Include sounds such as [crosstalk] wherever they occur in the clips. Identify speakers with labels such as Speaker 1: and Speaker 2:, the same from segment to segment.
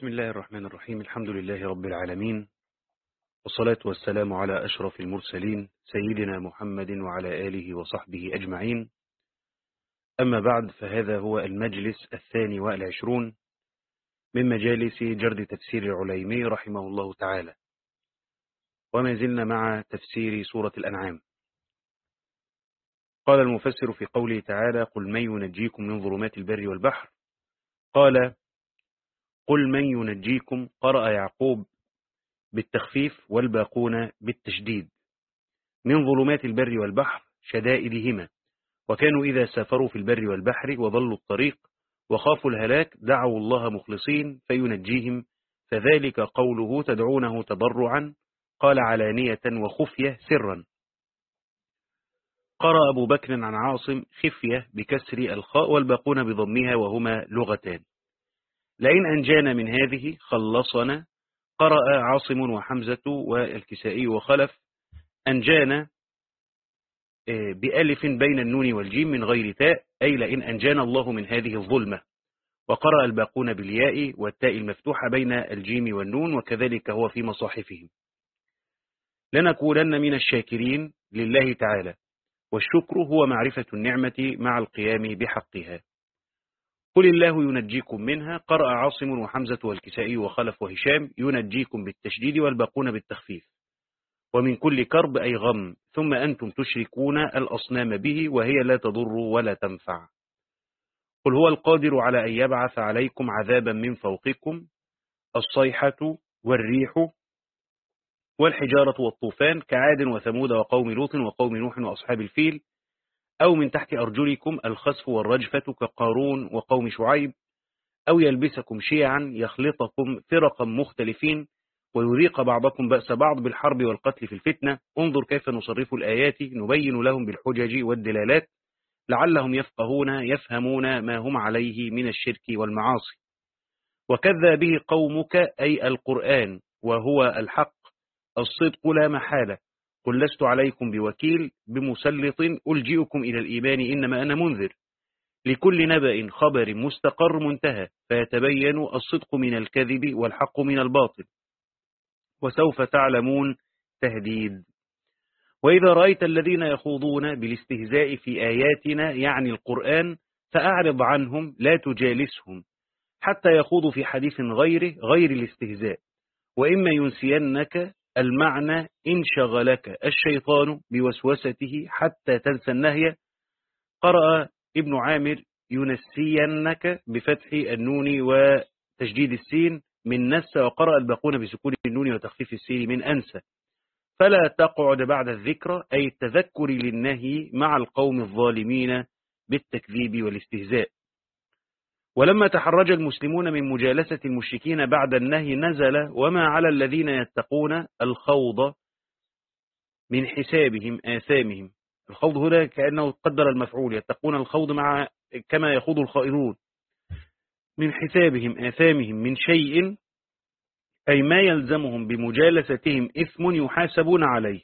Speaker 1: بسم الله الرحمن الرحيم. الحمد لله رب العالمين. والصلاة والسلام على أشرف المرسلين سيدنا محمد وعلى آله وصحبه أجمعين. أما بعد فهذا هو المجلس الثاني والعشرون من مجالس جرد تفسير العليمي رحمه الله تعالى. وما زلنا مع تفسير سورة الأنعام. قال المفسر في قوله تعالى قل من ينجيكم من ظلمات البر والبحر؟ قال قل من ينجيكم قرأ يعقوب بالتخفيف والباقون بالتشديد من ظلمات البر والبحر شدائدهما وكانوا إذا سافروا في البر والبحر وضلوا الطريق وخافوا الهلاك دعوا الله مخلصين فينجيهم فذلك قوله تدعونه تضرعا قال علانية وخفية سرا. قرأ أبو بكر عن عاصم خفية بكسر الخاء والباقون بضمها وهما لغتان. لئن أنجانا من هذه خلصنا. قرأ عاصم وحمزة والكسائي وخلف. أنجانا بألف بين النون والجيم من غير تاء أي لئن أنجانا الله من هذه الظلمة. وقرأ الباقون بالياء والتاء المفتوحة بين الجيم والنون وكذلك هو في مصاحفهم. لنكونن من الشاكرين لله تعالى. والشكر هو معرفة النعمة مع القيام بحقها. قل الله ينجيكم منها قرأ عاصم وحمزة والكسائي وخلف وهشام ينجيكم بالتشديد والباقون بالتخفيف. ومن كل كرب أي غم ثم أنتم تشركون الأصنام به وهي لا تضر ولا تنفع. قل هو القادر على أن يبعث عليكم عذابا من فوقكم الصيحة والريح والحجارة والطوفان كعاد وثمود وقوم لوط وقوم نوح وأصحاب الفيل أو من تحت أرجلكم الخسف والرجفة كقارون وقوم شعيب أو يلبسكم شيعا يخلطكم فرقا مختلفين ويذيق بعضكم بأس بعض بالحرب والقتل في الفتنة. انظر كيف نصرف الآيات نبين لهم بالحجج والدلالات لعلهم يفقهون يفهمون ما هم عليه من الشرك والمعاصي. وكذا به قومك أي القرآن وهو الحق الصدق لا محالة. قل لست عليكم بوكيل بمسلط ألجئكم إلى الإيمان إنما أنا منذر. لكل نبأ خبر مستقر منتهى فيتبين الصدق من الكذب والحق من الباطل. وسوف تعلمون تهديد. وإذا رأيت الذين يخوضون بالاستهزاء في آياتنا يعني القرآن فأعرض عنهم لا تجالسهم. حتى يخوضوا في حديث غيره غير الاستهزاء. وإما ينسينك المعنى إن شغلك الشيطان بوسوسته حتى تنسى النهي. قرأ ابن عامر ينسينك بفتح النون وتجديد السين من نس وقرأ الباقون بسكون النون وتخفيف السين من أنسى فلا تقعد بعد الذكرى أي التذكر للنهي مع القوم الظالمين بالتكذيب والاستهزاء. ولما تحرج المسلمون من مجالسة المشركين بعد النهي نزل وما على الذين يتقون الخوض من حسابهم آثامهم. الخوض هنا كأنه قدر المفعول يتقون الخوض مع كما يخوض الخائضون من حسابهم آثامهم من شيء أي ما يلزمهم بمجالستهم إثم يحاسبون عليه.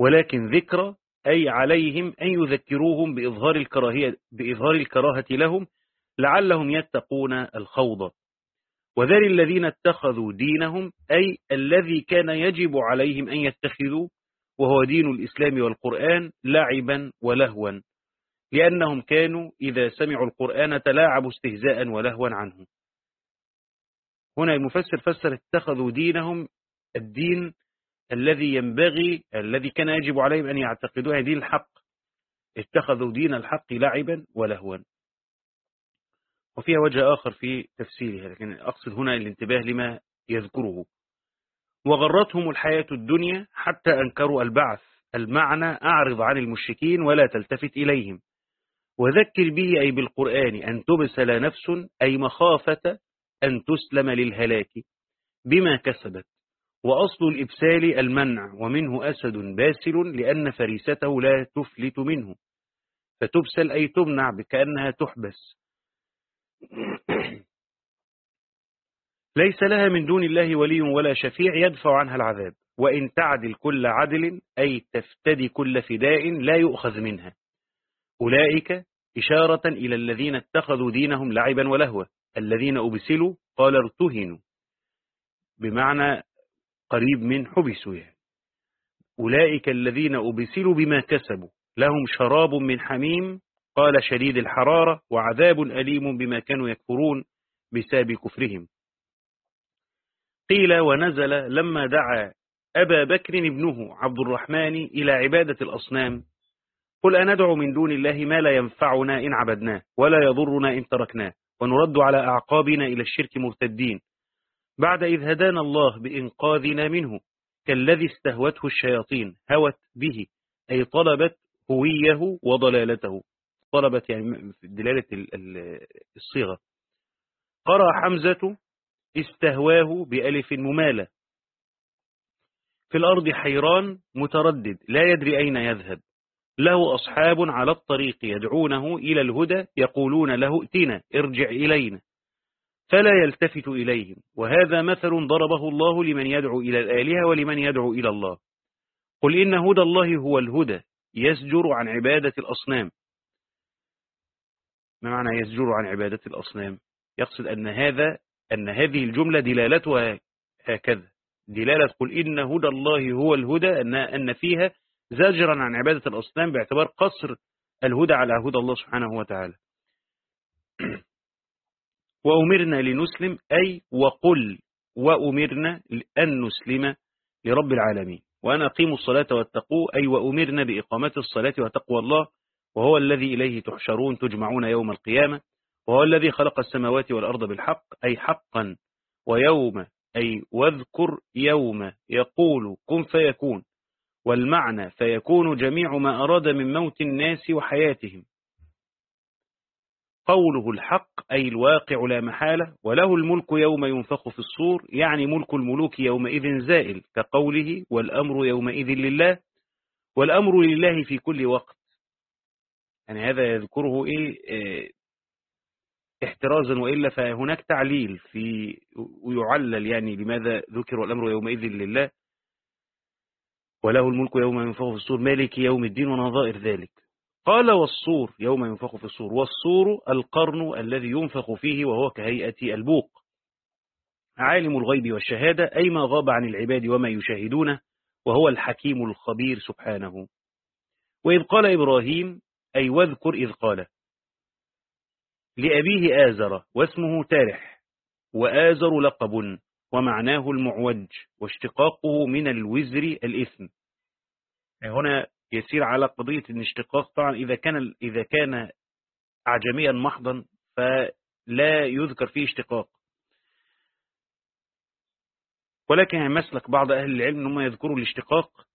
Speaker 1: ولكن ذكر أي عليهم أن يذكروهم بإظهار الكراهية بإظهار الكراهة لهم لعلهم يتقون الخوض. وذر الذين اتخذوا دينهم أي الذي كان يجب عليهم أن يتخذوا وهو دين الإسلام والقرآن لعبا ولهوا. لأنهم كانوا إذا سمعوا القرآن تلاعبوا استهزاء ولهوا عنه. هنا المفسر فسر اتخذوا دينهم الدين الذي ينبغي الذي كان يجب عليهم أن يعتقدوه دين الحق. اتخذوا دين الحق لعبا ولهوا. وفيها وجه آخر في تفسيرها لكن أقصد هنا الانتباه لما يذكره. وغرتهم الحياة الدنيا حتى أنكروا البعث. المعنى أعرض عن المشركين ولا تلتفت إليهم. وذكر به أي بالقرآن أن تبسل نفس أي مخافة أن تسلم للهلاك بما كسبت. وأصل الإبسال المنع ومنه أسد باسل لأن فريسته لا تفلت منه. فتبسل أي تمنع بكأنها تحبس. [coughs] ليس لها من دون الله ولي ولا شفيع يدفع عنها العذاب. وإن تعدل كل عدل أي تفتدي كل فداء لا يؤخذ منها. أولئك إشارة إلى الذين اتخذوا دينهم لعبا ولهوا. الذين أبسلوا قال ارتهنوا. بمعنى قريب من حبسوا يعني. أولئك الذين أبسلوا بما كسبوا. لهم شراب من حميم قال شديد الحرارة وعذاب أليم بما كانوا يكفرون بساب كفرهم. قيل ونزل لما دعا أبا بكر ابنه عبد الرحمن إلى عبادة الأصنام قل أندعو من دون الله ما لا ينفعنا إن عبدناه ولا يضرنا إن تركناه ونرد على أعقابنا إلى الشرك مرتدين. بعد إذ هدانا الله بإنقاذنا منه كالذي استهوته الشياطين هوت به أي طلبت هويه وضلالته. طلبت يعني دلالة الصيغة. قرأ حمزة استهواه بألف ممالة. في الأرض حيران متردد لا يدري أين يذهب. له أصحاب على الطريق يدعونه إلى الهدى يقولون له ائتنا ارجع إلينا. فلا يلتفت إليهم. وهذا مثل ضربه الله لمن يدعو إلى الآلهة ولمن يدعو إلى الله. قل إن هدى الله هو الهدى يسجر عن عبادة الأصنام. ما معنى يسجر عن عبادة الأصنام. يقصد أن هذا أن هذه الجملة دلالتها هكذا. دلالة قل إن هدى الله هو الهدى أن, أن فيها زاجرا عن عبادة الأصنام باعتبار قصر الهدى على هدى الله سبحانه وتعالى. [clears throat] وأمرنا لنسلم أي وقل وأمرنا أن نسلم لرب العالمين. وأن أقيموا الصلاة واتقوا أي وأمرنا بإقامة الصلاة وتقوى الله وهو الذي إليه تحشرون تجمعون يوم القيامة وهو الذي خلق السماوات والأرض بالحق أي حقا ويوم أي واذكر يوم يقول كن فيكون والمعنى فيكون جميع ما أراد من موت الناس وحياتهم. قوله الحق أي الواقع لا محالة وله الملك يوم ينفخ في الصور يعني ملك الملوك يومئذ زائل كقوله والأمر يومئذ لله والأمر لله في كل وقت. يعني هذا يذكره إيه, إيه احترازا وإلا فهناك تعليل في ويعلل يعني لماذا ذكر والأمر يومئذ لله. وله الملك يوم ينفخ في الصور مالك يوم الدين ونظائر ذلك. قال والصور يوم ينفخ في الصور والصور القرن الذي ينفخ فيه وهو كهيئة البوق. عالم الغيب والشهادة أي ما غاب عن العباد وما يشاهدونه وهو الحكيم الخبير سبحانه. وإذ قال إبراهيم أي واذكر إذ قال لأبيه آزر واسمه تارح وآزر لقب ومعناه المعوج واشتقاقه من الوزر الإثم. هنا يسير على قضية الاشتقاق. طبعا إذا كان إذا كان أعجميا محضا فلا يذكر فيه اشتقاق. ولكن مسلك بعض أهل العلم أنهم يذكروا الاشتقاق.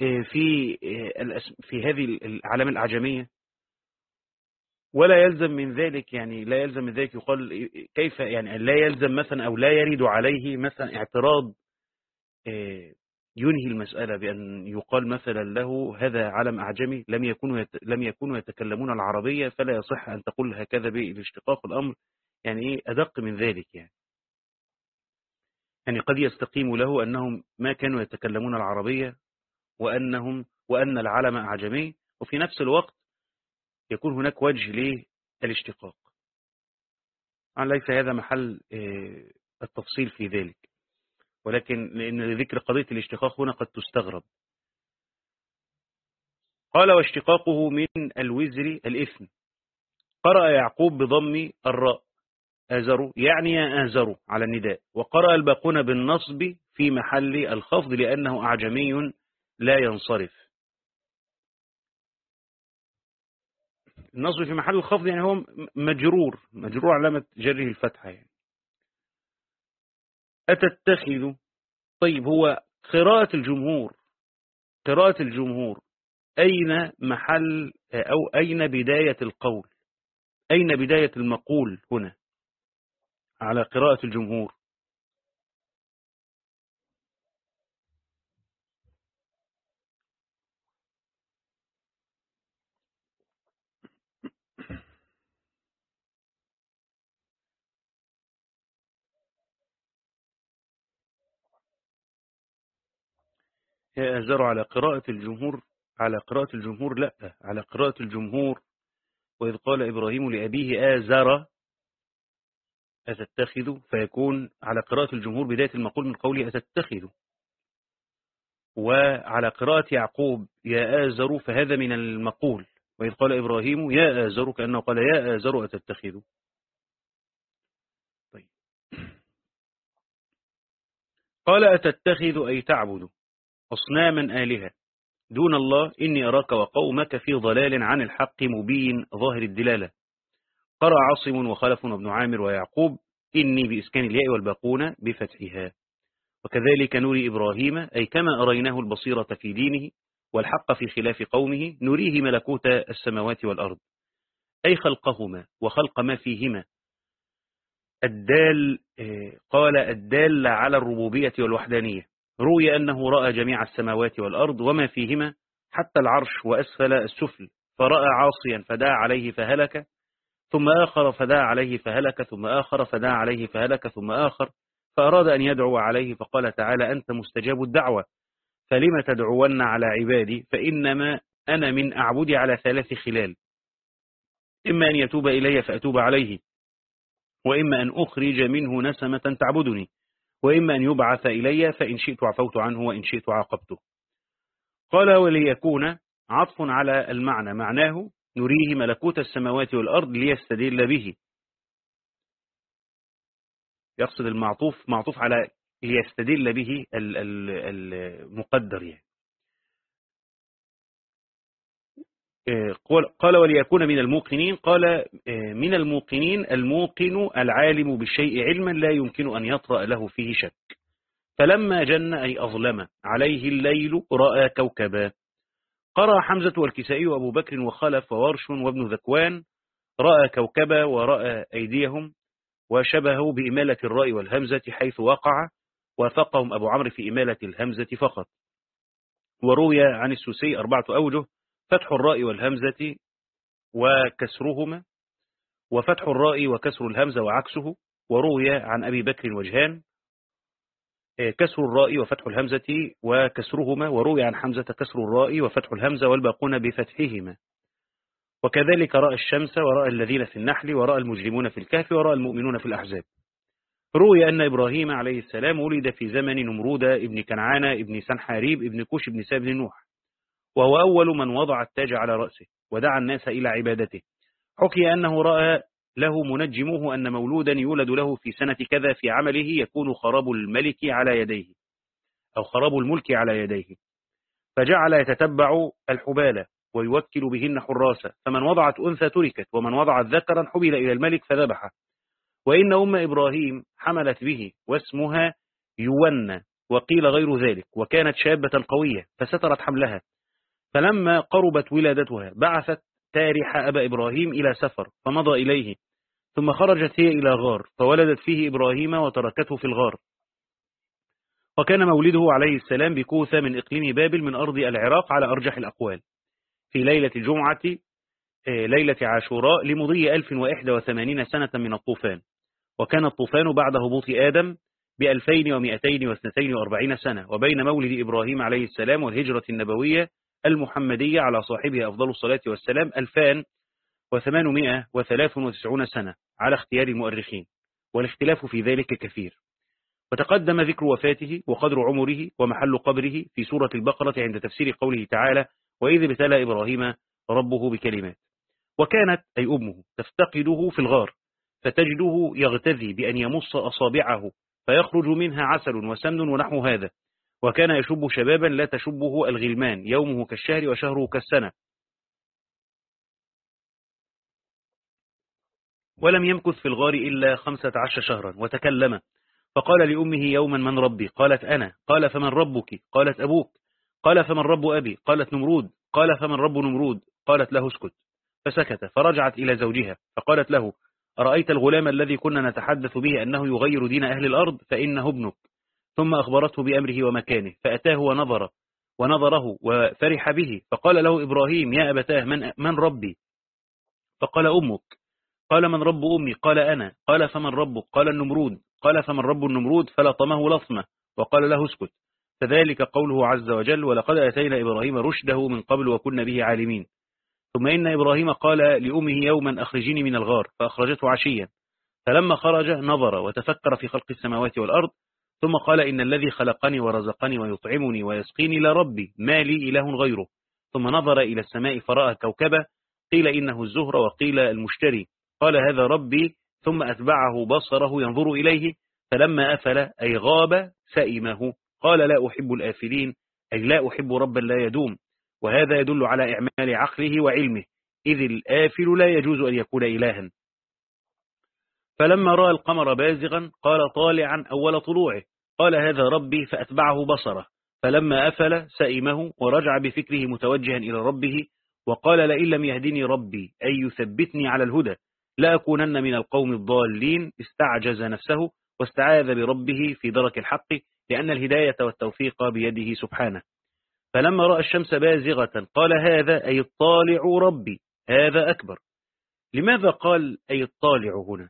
Speaker 1: في آه، في هذه الأعلام الأعجمية. ولا يلزم من ذلك يعني لا يلزم من ذلك يقال كيف يعني لا يلزم مثلا أو لا يرد عليه مثلا اعتراض آه، ينهي المسألة بأن يقال مثلا له هذا علم أعجمي لم يكونوا لم يكونوا يتكلمون العربية فلا يصح أن تقول هكذا باشتقاق الأمر. يعني إيه أدق من ذلك يعني. يعني قد يستقيم له أنهم ما كانوا يتكلمون العربية وأنهم وأن العلم أعجمي وفي نفس الوقت يكون هناك وجه للاشتقاق. ليس هذا محل آه، التفصيل في ذلك. ولكن لأن ذكر قضية الاشتقاق هنا قد تستغرب. قال واشتقاقه من الوزر الإثم. قرأ يعقوب بضم الراء آزروا يعني يا آزروا على النداء. وقرأ الباقون بالنصب في محل الخفض لأنه أعجمي لا ينصرف. النصب في محل الخفض يعني هو مجرور مجرور علامة جره الفتحة يعني. أتتخذ؟ طيب هو قراءة الجمهور قراءة الجمهور أين محل أو أين بداية القول؟ أين بداية المقول هنا؟ على قراءة الجمهور. يأذر على قراءة الجمهور على قراءة الجمهور لا على قراءة الجمهور. وإذ قال إبراهيم لأبيه آزر أتتخذ؟ فيكون على قراءة الجمهور بداية المقول من قوله أتتخذ. وعلى قراءة يعقوب يا آزر فهذا من المقول. وإذ قال إبراهيم يا آزر كأنه قال يا آزر أتتخذ. طيب. قال أتتخذ أي تعبد. أصناما آلهة. دون الله إني أراك وقومك في ضلال عن الحق مبين. ظاهر الدلالة. قرأ عاصم وخلف وابن عامر ويعقوب إني بإسكان الياء والباقون بفتحها. وكذلك نري إبراهيم أي كما أريناه البصيرة في دينه والحق في خلاف قومه نريه ملكوت السماوات والأرض. أي خلقهما وخلق ما فيهما. الدال آه، قال الدال على الربوبية والوحدانية. روي أنه رأى جميع السماوات والأرض وما فيهما حتى العرش وأسفل السفل فرأى عاصيا فدعا عليه فهلك ثم آخر فدعا عليه فهلك ثم آخر فدعا عليه فهلك ثم آخر فأراد أن يدعو عليه فقال تعالى أنت مستجاب الدعوة فلم تدعون على عبادي؟ فإنما أنا من أعبدي على ثلاث خلال إما أن يتوب إلي فأتوب عليه وإما أن أخرج منه نسمة تعبدني. وإما أن يبعث إلي فإن شئت عفوت عنه وإن شئت عاقبته. قال وليكون عطف على المعنى معناه نريه ملكوت السماوات والأرض ليستدل به. يقصد المعطوف معطوف على ليستدل به المقدر يعني آه، قال وليكون من الموقنين قال آه، من الموقنين الموقن العالم بالشيء علما لا يمكن أن يطرأ له فيه شك. فلما جن أي أظلم عليه الليل رأى كوكبا. قرأ حمزة والكسائي وأبو بكر وخلف وورش وابن ذكوان. رأى كوكبا ورأى أيديهم وشبهه بإمالة الراء والهمزة حيث وقع وافقهم أبو عمرو في إمالة الهمزة فقط. وروي عن السوسي أربعة أوجه فتح الراء والهمزة وكسرهما وفتح الراء وكسر الهمزة وعكسه وروي عن أبي بكر وجهان آه، كسر الراء وفتح الهمزة وكسرهما وروي عن حمزة كسر الراء وفتح الهمزة والباقون بفتحهما. وكذلك رأى الشمس ورأى الذين في النحل ورأى المجرمون في الكهف ورأى المؤمنون في الأحزاب. روي أن إبراهيم عليه السلام ولد في زمن نمرود ابن كنعان ابن سنحاريب ابن كوش ابن ساب بن نوح. وهو أول من وضع التاج على رأسه ودعا الناس إلى عبادته. حكي أنه رأى له منجمه أن مولودا يولد له في سنة كذا في عمله يكون خراب الملك على يديه أو خراب الملك على يديه. فجعل يتتبع الحبالة ويوكل بهن حراسة فمن وضعت أنثى تركت ومن وضعت ذكرا حبل إلى الملك فذبحه. وإن أم إبراهيم حملت به واسمها يونا وقيل غير ذلك وكانت شابة قوية فسترت حملها. فلما قربت ولادتها بعثت تارح أبا إبراهيم إلى سفر فمضى إليه ثم خرجت هي إلى غار فولدت فيه إبراهيم وتركته في الغار. وكان مولده عليه السلام بكوثة من إقليم بابل من أرض العراق على أرجح الأقوال. في ليلة الجمعة آه، ليلة عاشوراء لمضي 1081 سنة من الطوفان. وكان الطوفان بعد هبوط آدم ب 2242 سنة وبين مولد إبراهيم عليه السلام والهجرة النبوية المحمدية على صاحبها أفضل الصلاة والسلام 2893 سنة على اختيار المؤرخين والاختلاف في ذلك كثير. وتقدم ذكر وفاته وقدر عمره ومحل قبره في سورة البقرة عند تفسير قوله تعالى وإذ ابتلى إبراهيم ربه بكلمات وكانت أي أمه تفتقده في الغار فتجده يغتذي بأن يمص أصابعه فيخرج منها عسل وسمن ونحو هذا. وكان يشب شبابا لا تشبه الغلمان يومه كالشهر وشهره كالسنة. ولم يمكث في الغار إلا خمسة عشر شهرا وتكلم. فقال لأمه يوما من ربي؟ قالت أنا. قال فمن ربك؟ قالت أبوك. قال فمن رب أبي؟ قالت نمرود. قال فمن رب نمرود؟ قالت له اسكت. فسكت. فرجعت إلى زوجها. فقالت له أرأيت الغلام الذي كنا نتحدث به أنه يغير دين أهل الأرض؟ فإنه ابنك. ثم أخبرته بأمره ومكانه فأتاه ونظر ونظره وفرح به فقال له إبراهيم يا أبتاه من, من ربي؟ فقال أمك. قال من رب أمي؟ قال أنا. قال فمن ربك؟ قال النمرود. قال فمن رب النمرود؟ فلطمه لطمة وقال له اسكت. فذلك قوله عز وجل ولقد أتينا إبراهيم رشده من قبل وكنا به عالمين. ثم إن إبراهيم قال لأمه يوما أخرجيني من الغار. فأخرجته عشيا. فلما خرج نظر وتفكر في خلق السماوات والأرض ثم قال إن الذي خلقني ورزقني ويطعمني ويسقيني لربي ما لي إله غيره. ثم نظر إلى السماء فرأى كوكبا قيل إنه الزهر وقيل المشتري. قال هذا ربي ثم أتبعه بصره ينظر إليه فلما أفل أي غاب سئمه. قال لا أحب الآفلين أي لا أحب ربا لا يدوم. وهذا يدل على إعمال عقله وعلمه إذ الآفل لا يجوز أن يكون إلها. فلما رأى القمر بازغا قال طالعا أول طلوعه. قال هذا ربي فأتبعه بصره فلما أفل سئمه ورجع بفكره متوجها إلى ربه وقال لئن لم يهدني ربي أي يثبتني على الهدى لأكونن من القوم الضالين استعجز نفسه واستعاذ بربه في درك الحق لأن الهداية والتوفيق بيده سبحانه. فلما رأى الشمس بازغة قال هذا أي الطالع ربي هذا أكبر. لماذا قال أي الطالع هنا؟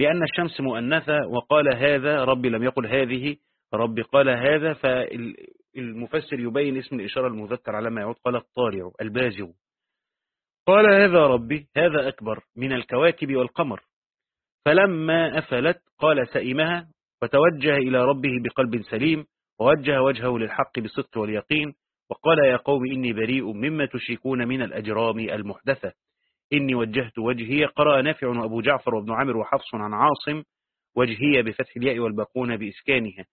Speaker 1: لأن الشمس مؤنثة وقال هذا ربي لم يقل هذه ربي قال هذا فالمفسر يبين اسم الإشارة المذكر على ما يعود قال الطالع البازغ. قال هذا ربي هذا أكبر من الكواكب والقمر. فلما أفلت قال سئمها وتوجه إلى ربه بقلب سليم ووجه وجهه للحق بالصدق واليقين وقال يا قوم إني بريء مما تشركون من الأجرام المحدثة. إني وجهت وجهي. قرأ نافع وأبو جعفر وابن عامر وحفص عن عاصم وجهي بفتح الياء والباقون بإسكانها.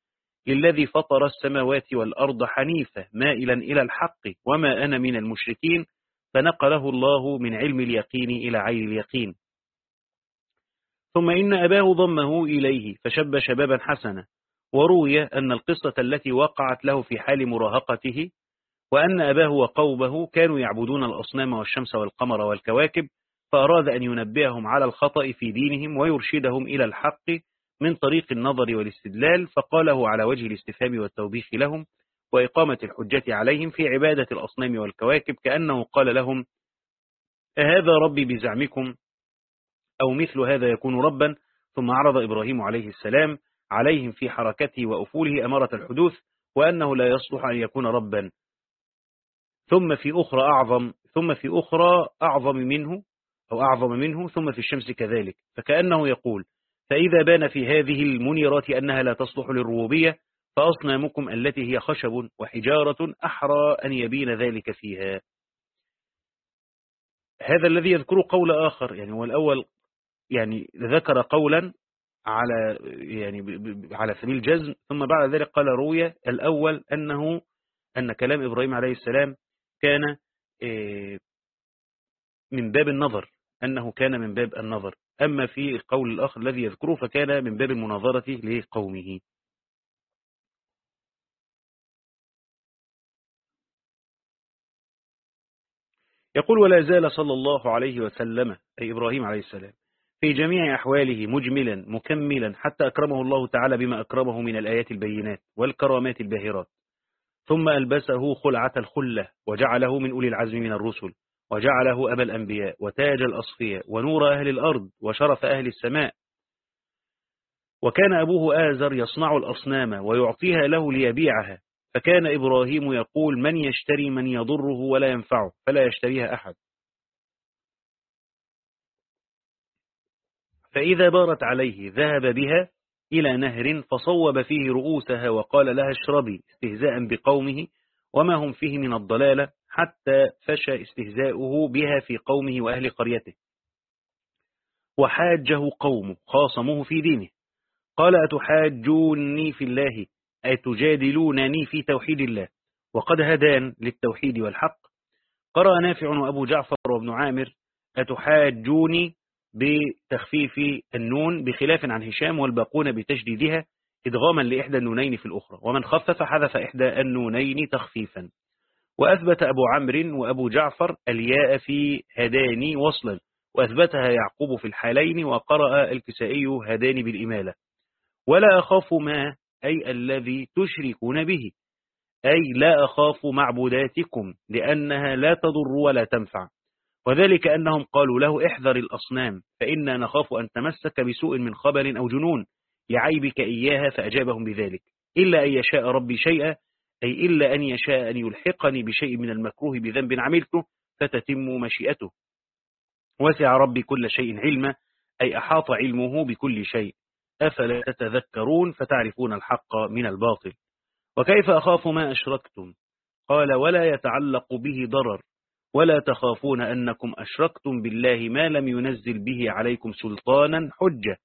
Speaker 1: للذي فطر السماوات والأرض حنيفة مائلا إلى الحق وما أنا من المشركين فنقله الله من علم اليقين إلى عين اليقين. ثم إن أباه ضمه إليه فشب شبابا حسنا. وروي أن القصة التي وقعت له في حال مراهقته وأن أباه وقومه كانوا يعبدون الأصنام والشمس والقمر والكواكب فأراد أن ينبههم على الخطأ في دينهم ويرشدهم إلى الحق من طريق النظر والاستدلال فقاله على وجه الاستفهام والتوبيخ لهم وإقامة الحجة عليهم في عبادة الأصنام والكواكب كأنه قال لهم أهذا ربي بزعمكم؟ أو مثل هذا يكون ربا؟ ثم عرض إبراهيم عليه السلام عليهم في حركته وأفوله أمارة الحدوث وأنه لا يصلح أن يكون ربا. ثم في أخرى أعظم ثم في أخرى أعظم منه أو أعظم منه ثم في الشمس كذلك. فكأنه يقول فإذا بان في هذه المنيرات أنها لا تصلح للربوبية فأصنامكم التي هي خشب وحجارة أحرى أن يبين ذلك فيها. هذا الذي يذكر قول آخر يعني هو الأول يعني ذكر قولا على يعني على سبيل الجزم ثم بعد ذلك قال روية الأول أنه أن كلام إبراهيم عليه السلام كان آه، من باب النظر أنه كان من باب النظر. أما في القول الآخر الذي يذكره فكان من باب المناظرة لقومه. يقول ولا زال صلى الله عليه وسلم أي إبراهيم عليه السلام في جميع أحواله مجملا مكملا حتى أكرمه الله تعالى بما أكرمه من الآيات البينات والكرامات الباهرات. ثم ألبسه خلعة الخلة وجعله من أولي العزم من الرسل وجعله أبا الأنبياء وتاج الأصفياء ونور أهل الأرض وشرف أهل السماء. وكان أبوه آزر يصنع الأصنام ويعطيها له ليبيعها فكان إبراهيم يقول من يشتري من يضره ولا ينفعه فلا يشتريها أحد. فإذا بارت عليه ذهب بها إلى نهر فصوب فيه رؤوسها وقال لها اشربي استهزاء بقومه وما هم فيه من الضلالة حتى فشى استهزاؤه بها في قومه وأهل قريته. وحاجه قومه خاصموه في دينه. قال أتحاجوني في الله؟ أتجادلونني في توحيد الله؟ وقد هدان للتوحيد والحق. قرأ نافع وأبو جعفر وابن عامر أتحاجوني بتخفيف النون بخلاف عن هشام والباقون بتجديدها إدغاما لإحدى النونين في الأخرى. ومن خفف حذف إحدى النونين تخفيفا. وأثبت أبو عمرو وأبو جعفر الياء في هداني وصلا. وأثبتها يعقوب في الحالين وقرأ الكسائي هداني بالإمالة. ولا أخاف ما أي الذي تشركون به. أي لا أخاف معبوداتكم لأنها لا تضر ولا تنفع. وذلك أنهم قالوا له احذر الأصنام فإنا نخاف أن تمسك بسوء من خبر أو جنون لعيبك إياها فأجابهم بذلك إلا أن يشاء ربي شيئا أي إلا أن يشاء أن يلحقني بشيء من المكروه بذنب عملته فتتم مشيئته. وسع ربي كل شيء علما أي أحاط علمه بكل شيء. أفلا تتذكرون فتعرفون الحق من الباطل. وكيف أخاف ما أشركتم؟ قال ولا يتعلق به ضرر. ولا تخافون أنكم أشركتم بالله ما لم ينزل به عليكم سلطانا حجة.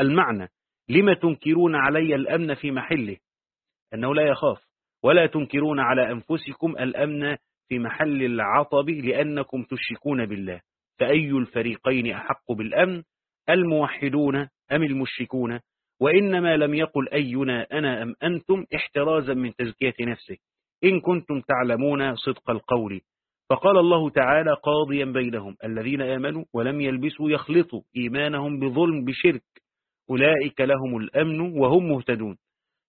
Speaker 1: المعنى لما تنكرون علي الأمن في محله؟ أنه لا يخاف. ولا تنكرون على أنفسكم الأمن في محل العطب لأنكم تشركون بالله. فأي الفريقين أحق بالأمن؟ الموحدون أم المشركون؟ وإنما لم يقل أينا أنا أم أنتم احترازا من تزكية نفسه إن كنتم تعلمون صدق القول. فقال الله تعالى قاضيا بينهم الذين آمنوا ولم يلبسوا يخلطوا إيمانهم بظلم بشرك أولئك لهم الأمن وهم مهتدون.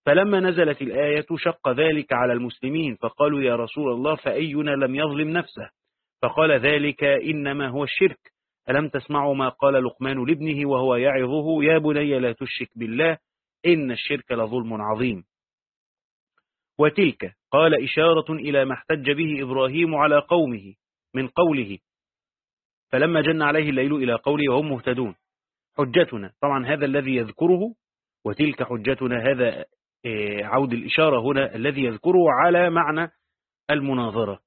Speaker 1: فلما نزلت الآية شق ذلك على المسلمين فقالوا يا رسول الله فأينا لم يظلم نفسه؟ فقال ذلك إنما هو الشرك. ألم تسمعوا ما قال لقمان لابنه وهو يعظه؟ يا بني لا تشرك بالله إن الشرك لظلم عظيم. وتلك قال إشارة إلى ما احتج به إبراهيم على قومه من قوله فلما جن عليه الليل إلى قوله وهم مهتدون. حجتنا طبعا هذا الذي يذكره وتلك حجتنا هذا آه، عود الإشارة هنا الذي يذكره على معنى المناظرة.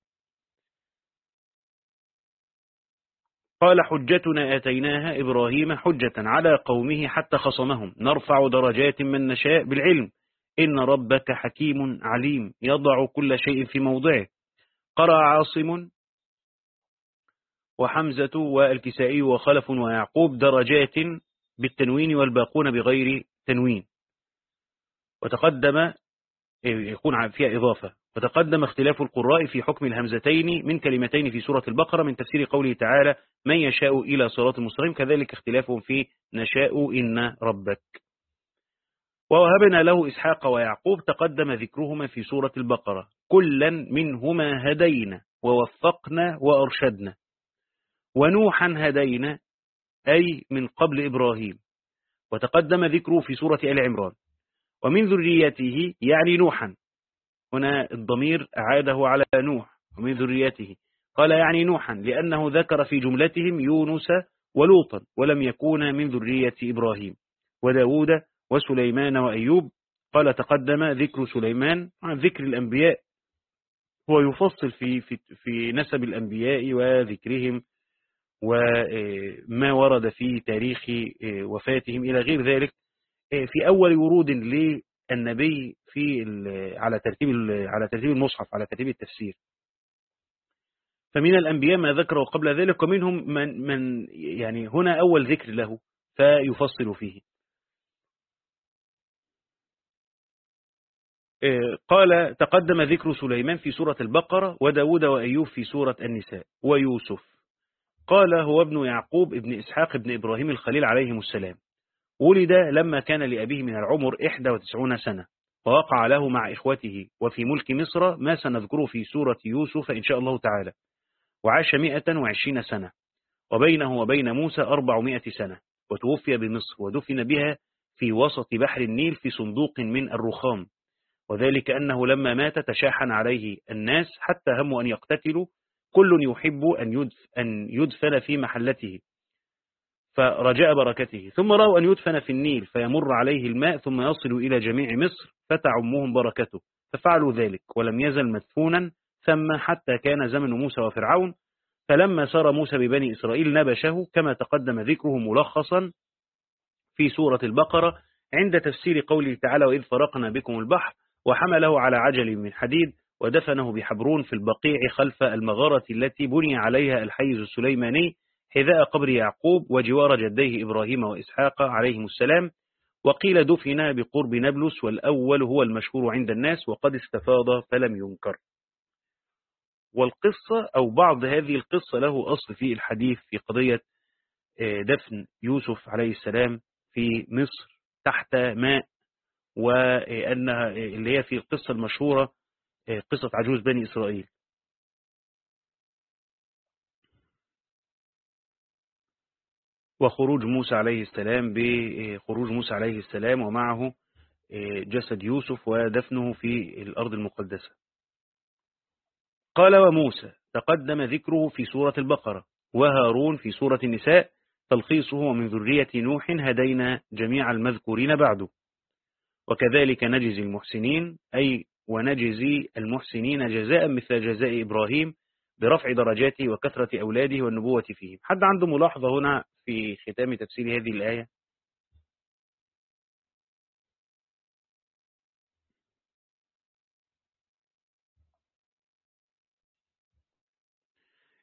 Speaker 1: قال حجتنا آتيناها إبراهيم حجة على قومه حتى خصمهم. نرفع درجات من نشاء بالعلم. إن ربك حكيم عليم. يضع كل شيء في موضعه. قرأ عاصم وحمزة والكسائي وخلف ويعقوب درجات بالتنوين والباقون بغير تنوين. وتقدم يكون فيها إضافة. وتقدم اختلاف القراء في حكم الهمزتين من كلمتين في سورة البقرة من تفسير قوله تعالى من يشاء إلى صراط المستقيم كذلك اختلافهم في نشاء إن ربك ووهبنا له إسحاق ويعقوب تقدم ذكرهما في سورة البقرة. كلا منهما هدينا ووفقنا وأرشدنا. ونوحا هدينا أي من قبل إبراهيم. وتقدم ذكره في سورة آل عمران. ومن ذريته يعني نوحا. هنا الضمير أعاده على نوح. ومن ذريته. قال يعني نوحا لأنه ذكر في جملتهم يونس ولوطا ولم يكون من ذرية إبراهيم. وداود وسليمان وأيوب. قال تقدم ذكر سليمان عن ذكر الأنبياء. هو يفصل في, في, في نسب الأنبياء وذكرهم وما ورد في تاريخ وفاتهم إلى غير ذلك. في أول ورود للنبي في على ترتيب على ترتيب المصحف على ترتيب التفسير. فمن الأنبياء ما ذكره قبل ذلك ومنهم من, من يعني هنا أول ذكر له فيفصل فيه. قال تقدم ذكر سليمان في سورة البقرة وداود وأيوب في سورة النساء ويوسف. قال هو ابن يعقوب ابن إسحاق ابن إبراهيم الخليل عليهم السلام. ولد لما كان لأبيه من العمر 91 سنة. ووقع له مع إخوته وفي ملك مصر ما سنذكره في سورة يوسف إن شاء الله تعالى. وعاش 120 سنة. وبينه وبين موسى 400 سنة. وتوفي بمصر ودفن بها في وسط بحر النيل في صندوق من الرخام. وذلك أنه لما مات تشاحن عليه الناس حتى هموا أن يقتتلوا كل يحب أن يدفن في محلته. فرجاء بركته. ثم رأوا أن يدفن في النيل فيمر عليه الماء ثم يصل إلى جميع مصر فتعمهم بركته. ففعلوا ذلك ولم يزل مدفونا ثم حتى كان زمن موسى وفرعون. فلما سار موسى ببني إسرائيل نبشه كما تقدم ذكره ملخصا في سورة البقرة عند تفسير قوله تعالى وإذ فرقنا بكم البحر وحمله على عجل من حديد ودفنه بحبرون في البقيع خلف المغارة التي بني عليها الحيز السليماني حذاء قبر يعقوب وجوار جديه إبراهيم وإسحاق عليهم السلام. وقيل دفن بقرب نبلس والأول هو المشهور عند الناس وقد استفاض فلم ينكر. والقصة أو بعض هذه القصة له أصل في الحديث في قضية آه، دفن يوسف عليه السلام في مصر تحت ماء وأنها اللي هي في القصة المشهورة آه، قصة عجوز بني إسرائيل. وخروج موسى عليه السلام بخروج موسى عليه السلام ومعه آه، جسد يوسف ودفنه في الأرض المقدسة. قال وموسى تقدم ذكره في سورة البقرة وهارون في سورة النساء تلخيصه ومن ذرية نوح هدينا جميع المذكورين بعده. وكذلك نجزي المحسنين أي ونجزي المحسنين جزاء مثل جزاء إبراهيم برفع درجاته وكثرة أولاده والنبوة فيهم. حد عنده ملاحظة هنا في ختام تفسير هذه الآية؟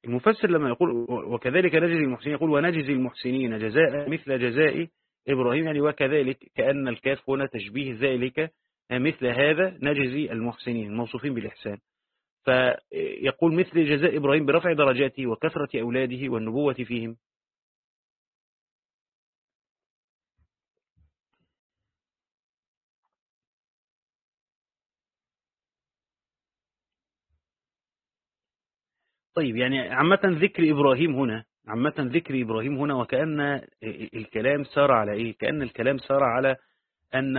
Speaker 1: المفسر لما يقول وكذلك نجزي المحسنين يقول ونجزي المحسنين جزاء مثل جزاء إبراهيم يعني وكذلك كأن الكاف هنا تشبيه ذلك مثل هذا نجزي المحسنين الموصوفين بالإحسان. فيقول مثل جزاء إبراهيم برفع درجاته وكثرة أولاده والنبوة فيهم. طيب يعني عامة ذكر إبراهيم هنا عامة ذكر إبراهيم هنا وكأن الكلام سار على إيه؟ كأن الكلام سار على أن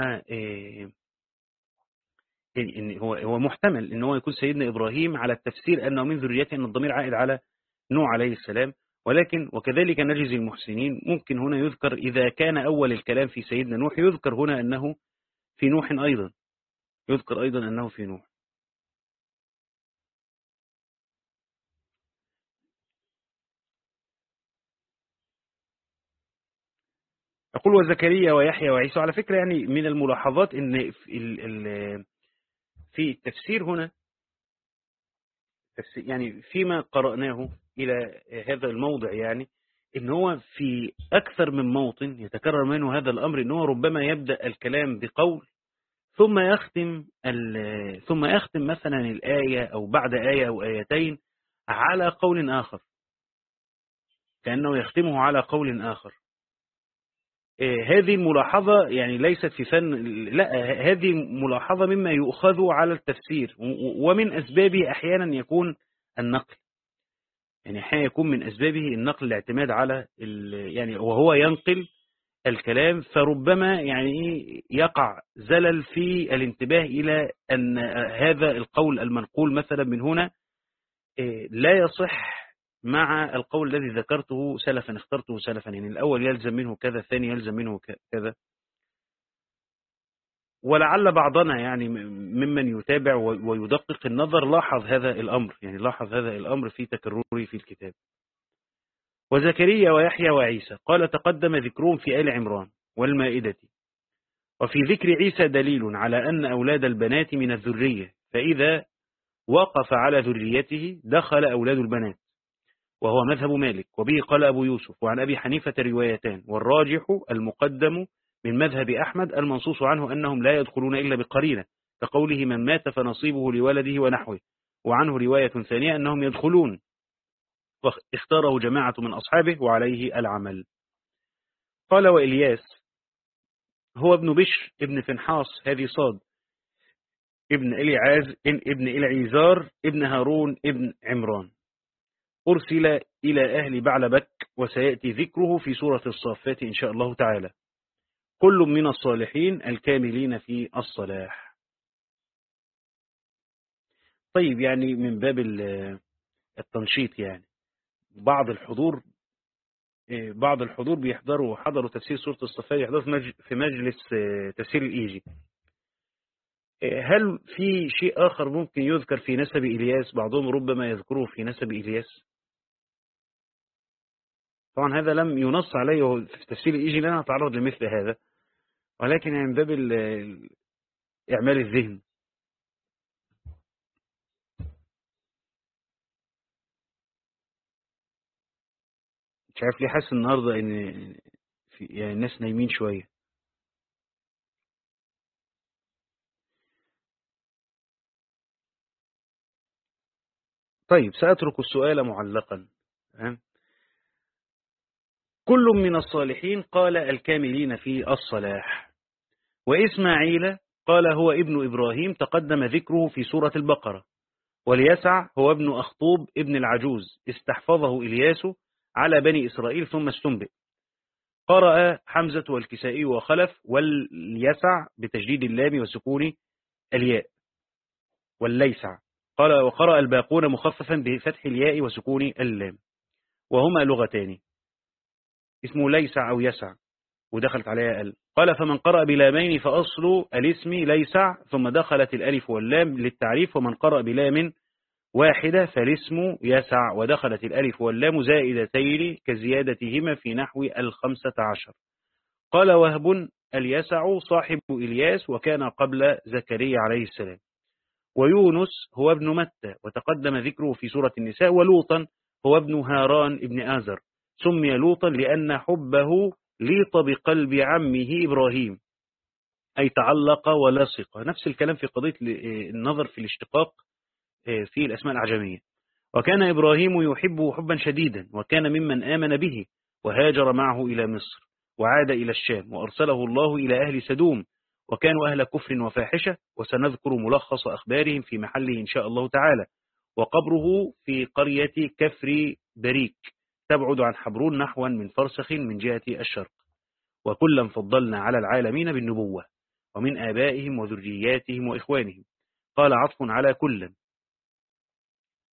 Speaker 1: إن هو هو محتمل إن هو يكون سيدنا إبراهيم على التفسير أنه من ذريته أن الضمير عائد على نوح عليه السلام. ولكن وكذلك نجزي المحسنين. ممكن هنا يذكر إذا كان أول الكلام في سيدنا نوح يذكر هنا أنه في نوح أيضا. يذكر أيضا أنه في نوح. أقول وزكريا ويحيى وعيسى على فكرة يعني من الملاحظات أن في التفسير هنا يعني فيما قرأناه إلى هذا الموضع يعني إن هو في أكثر من موطن يتكرر منه هذا الأمر إن هو ربما يبدأ الكلام بقول ثم يختم ثم يختم مثلا الآية أو بعد آية أو آيتين على قول آخر. كأنه يختمه على قول آخر. هذه الملاحظة يعني ليست في فن لا هذه ملاحظة مما يؤخذ على التفسير ومن أسبابه أحيانا يكون النقل. يعني أحيانا يكون من أسبابه النقل الاعتماد على يعني وهو ينقل الكلام فربما يعني يقع زلل في الانتباه إلى أن هذا القول المنقول مثلا من هنا آه، لا يصح مع القول الذي ذكرته سلفا اخترته سلفا. يعني الأول يلزم منه كذا الثاني يلزم منه كذا. ولعل بعضنا يعني ممن يتابع ويدقق النظر لاحظ هذا الأمر. يعني لاحظ هذا الأمر في تكرره في الكتاب. وزكريا ويحيى وعيسى قال تقدم ذكرهم في آل عمران والمائدة. وفي ذكر عيسى دليل على أن أولاد البنات من الذرية. فإذا وقف على ذريته دخل أولاد البنات. وهو مذهب مالك وبه قال أبو يوسف وعن أبي حنيفة روايتان والراجح المقدم من مذهب أحمد المنصوص عنه أنهم لا يدخلون إلا بقرينة كقوله من مات فنصيبه لولده ونحوه وعنه رواية ثانية أنهم يدخلون واختاره جماعة من أصحابه وعليه العمل. قال وإلياس هو ابن بشر ابن فنحاص هذه صاد ابن إليعاز ابن إلعيزار ابن هارون ابن عمران أرسل إلى أهل بعلبك وسيأتي ذكره في سورة الصافات إن شاء الله تعالى. كل من الصالحين الكاملين في الصلاح. طيب يعني من باب التنشيط يعني. بعض الحضور بعض الحضور بيحضروا حضروا تفسير سورة الصفات يحضروا في مجلس تفسير الإيجي. هل في شيء آخر ممكن يذكر في نسب إلياس؟ بعضهم ربما يذكره في نسب إلياس. طبعا هذا لم ينص عليه في تفسير الإيجي لن أتعرض لمثل هذا. ولكن من باب إعمال الذهن. مش عارف ليه حاسس النهاردة إن في يعني الناس نايمين شوية. طيب سأترك السؤال معلقا. كل من الصالحين قال الكاملين في الصلاح. وإسماعيل قال هو ابن إبراهيم تقدم ذكره في سورة البقرة. وليسع هو ابن أخطوب ابن العجوز استحفظه إلياس على بني إسرائيل ثم استنبئ. قرأ حمزة والكسائي وخلف واليسع بتجديد اللام وسكون الياء. والليسع. قال وقرأ الباقون مخففا بفتح الياء وسكون اللام. وهما لغتان. اسمه ليسع أو يسع. ودخلت عليها ال. قال فمن قرأ بلامين فأصل الاسم ليسع ثم دخلت الألف واللام للتعريف ومن قرأ بلام واحدة فالاسم يسع. ودخلت الألف واللام زائدتين كزيادتهما في نحو الخمسة عشر. قال وهب اليسع صاحب إلياس وكان قبل زكريا عليه السلام. ويونس هو ابن متى وتقدم ذكره في سورة النساء ولوطا هو ابن هاران ابن آزر. سمي لوطا لأن حبه ليط بقلب عمه إبراهيم. أي تعلق ولصق نفس الكلام في قضية النظر في الاشتقاق آه، في الأسماء العجمية. وكان إبراهيم يحبه حبا شديدا وكان ممن آمن به وهاجر معه إلى مصر وعاد إلى الشام وأرسله الله إلى أهل سدوم وكانوا أهل كفر وفاحشة وسنذكر ملخص أخبارهم في محله إن شاء الله تعالى. وقبره في قرية كفر بريك تبعد عن حبرون نحوا من فرسخ من جهة الشرق. وكلا فضلنا على العالمين بالنبوة ومن آبائهم وذرياتهم وإخوانهم. قال عطف على كل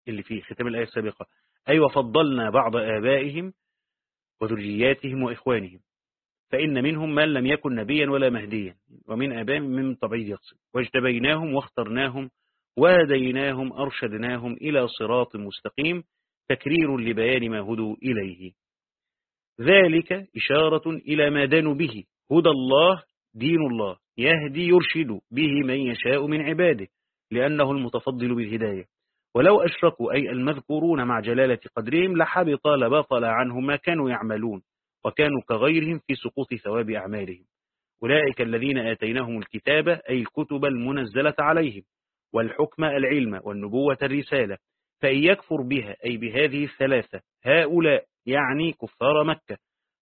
Speaker 1: اللي في ختام الآية السابقة أي وفضلنا بعض آبائهم وذرياتهم وإخوانهم. فإن منهم من لم يكن نبيا ولا مهديا ومن آبائهم من طبيعي يقصد. واجتبيناهم واخترناهم وهديناهم أرشدناهم إلى صراط مستقيم تكرير لبيان ما هدوا إليه. ذلك إشارة إلى ما دانوا به. هدى الله دين الله. يهدي يرشد به من يشاء من عباده لأنه المتفضل بالهداية. ولو أشركوا أي المذكورون مع جلالة قدرهم لحبط لبطل عنهم ما كانوا يعملون. وكانوا كغيرهم في سقوط ثواب أعمالهم. أولئك الذين آتيناهم الكتاب أي الكتب المنزلة عليهم والحكم العلم والنبوة الرسالة فإن يكفر بها أي بهذه الثلاثة هؤلاء يعني كفار مكة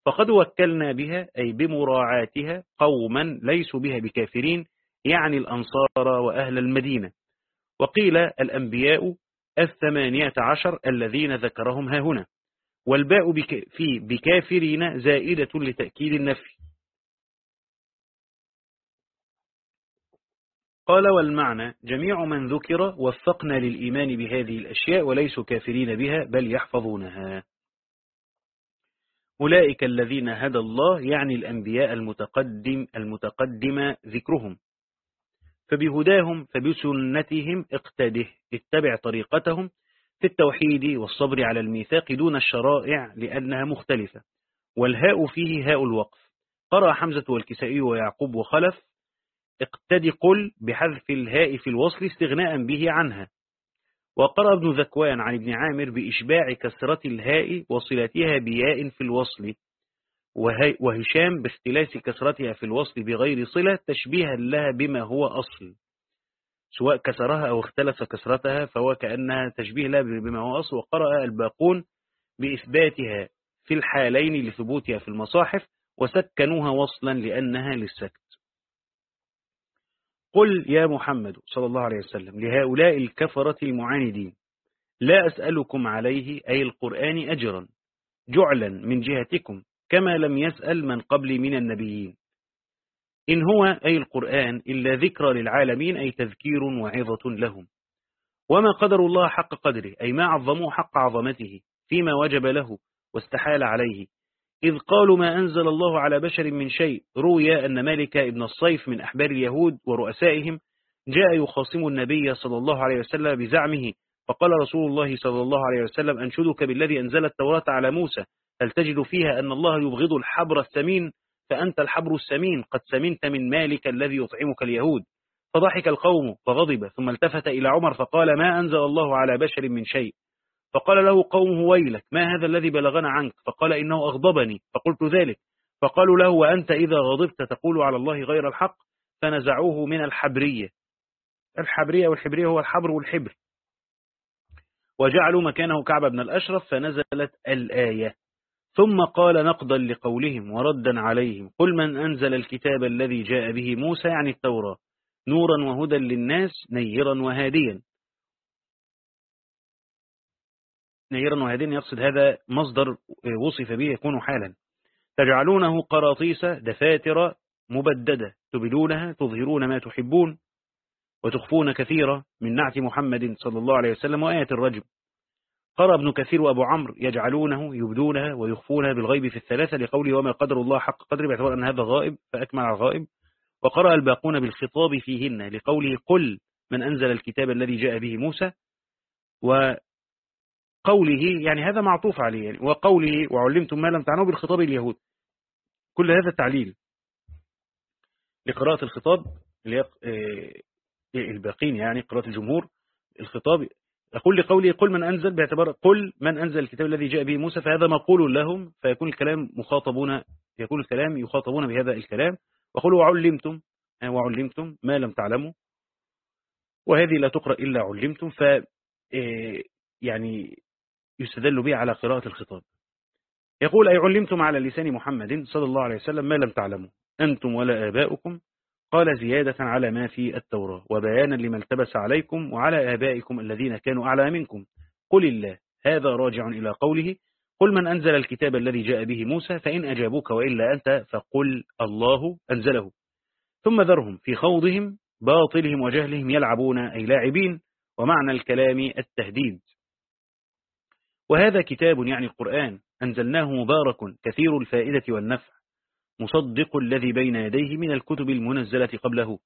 Speaker 1: فقد وكلنا بها أي بمراعاتها قوما ليسوا بها بكافرين يعني الأنصار وأهل المدينة. وقيل الأنبياء الثمانية عشر الذين ذكرهم ها هنا. والباء في بكافرين زائدة لتأكيد النفي. قال والمعنى جميع من ذكر وفقنا للإيمان بهذه الأشياء وليسوا كافرين بها بل يحفظونها. أولئك الذين هدى الله يعني الأنبياء المتقدم المتقدم ذكرهم. فبهداهم فبسنتهم اقتده اتبع طريقتهم في التوحيد والصبر على الميثاق دون الشرائع لأنها مختلفة. والهاء فيه هاء الوقف. قرأ حمزة والكسائي ويعقوب وخلف اقتد قل بحذف الهاء في الوصل استغناء به عنها. وقرأ ابن ذكوان عن ابن عامر بإشباع كسرة الهاء وصلتها بياء في الوصل. وهشام باختلاس كسرتها في الوصل بغير صلة تشبيها لها بما هو أصل. سواء كسرها أو اختلف كسرتها فهو كأنها تشبيه لها بما هو أصل وقرأ الباقون بإثباتها في الحالين لثبوتها في المصاحف وسكنوها وصلا لأنها للسكت. قل يا محمد صلى الله عليه وسلم لهؤلاء الكفرة المعاندين لا أسألكم عليه أي القرآن أجرا جعلا من جهتكم كما لم يسأل من قبل من النبيين. إن هو أي القرآن إلا ذكرى للعالمين أي تذكير وعظة لهم. وما قدر الله حق قدره أي ما عظموه حق عظمته فيما وجب له واستحال عليه. إذ قالوا ما أنزل الله على بشر من شيء روي أن مالك ابن الصيف من أحبار اليهود ورؤسائهم جاء يخاصم النبي صلى الله عليه وسلم بزعمه فقال رسول الله صلى الله عليه وسلم أنشدك بالذي أنزل التوراة على موسى هل تجد فيها أن الله يبغض الحبر الثمين؟ فأنت الحبر السمين قد سمنت من مالك الذي يطعمك اليهود. فضحك القوم فغضب ثم التفت إلى عمر فقال ما أنزل الله على بشر من شيء؟ فقال له قومه ويلك ما هذا الذي بلغنا عنك؟ فقال إنه أغضبني. فقلت ذلك. فقالوا له وأنت إذا غضبت تقول على الله غير الحق فنزعوه من الحبرية. الحبرية والحبرية هو الحبر والحبر. وجعلوا مكانه كعب بن الأشرف فنزلت الآية. ثم قال نقضا لقولهم وردا عليهم. قل من أنزل الكتاب الذي جاء به موسى يعني التوراة نورا وهدى للناس نيرا وهاديا. نيرا وهاديا يقصد هذا مصدر وصف به يكون حالا. تجعلونه قراطيس دفاتر مبددة تبدونها تظهرون ما تحبون وتخفون كثيرا من نعت محمد صلى الله عليه وسلم وآية الرجم. قرأ ابن كثير وأبو عمرو يجعلونه يبدونها ويخفونها بالغيب في الثلاثة لقوله وما قدر الله حق قدره باعتبار أن هذا غائب فأكمل على الغائب. وقرأ الباقون بالخطاب فيهن لقوله قل من أنزل الكتاب الذي جاء به موسى. وقوله يعني هذا معطوف عليه يعني وقوله وعلمتم ما لم تعنوا بالخطاب اليهود. كل هذا تعليل لقراءة الخطاب آه، الباقين يعني قراءة الجمهور الخطاب يقول لقوله قل من أنزل باعتبار قل من أنزل الكتاب الذي جاء به موسى فهذا مقول لهم فيكون الكلام مخاطبون يكون الكلام يخاطبون بهذا الكلام. وقلوا وعلمتم يعني وعلمتم ما لم تعلموا وهذه لا تقرأ إلا علمتم ف آه، يعني يستدل به على قراءة الخطاب. يقول أي علمتم على لسان محمد صلى الله عليه وسلم ما لم تعلموا؟ أنتم ولا آباؤكم قال زيادة على ما في التوراة وبيانا لما التبس عليكم وعلى آبائكم الذين كانوا أعلى منكم. قل الله هذا راجع إلى قوله قل من أنزل الكتاب الذي جاء به موسى فإن أجابوك وإلا أنت فقل الله أنزله. ثم ذرهم في خوضهم باطلهم وجهلهم يلعبون أي لاعبين ومعنى الكلام التهديد. وهذا كتاب يعني القرآن أنزلناه مبارك كثير الفائدة والنفع. مصدق الذي بين يديه من الكتب المنزلة قبله.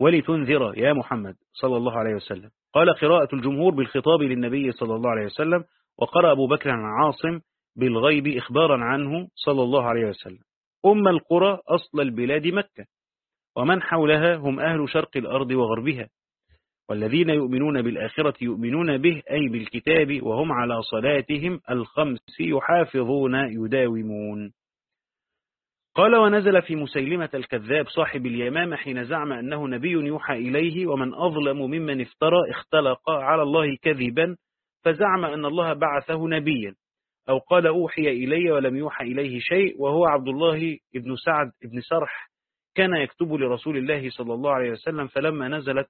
Speaker 1: ولتنذر يا محمد صلى الله عليه وسلم. قال قراءة الجمهور بالخطاب للنبي صلى الله عليه وسلم وقرأ أبو بكر عن عاصم بالغيب إخبارا عنه صلى الله عليه وسلم. أم القرى أصل البلاد مكة ومن حولها هم أهل شرق الأرض وغربها. والذين يؤمنون بالآخرة يؤمنون به أي بالكتاب وهم على صلاتهم الخمس يحافظون يداومون. قال ونزل في مسيلمة الكذاب صاحب اليمامة حين زعم أنه نبي يوحى إليه ومن أظلم ممن افترى اختلق على الله كذبا فزعم أن الله بعثه نبيا. أو قال أوحي إلي ولم يوحى إليه شيء وهو عبد الله بن سعد بن سرح. كان يكتب لرسول الله صلى الله عليه وسلم فلما نزلت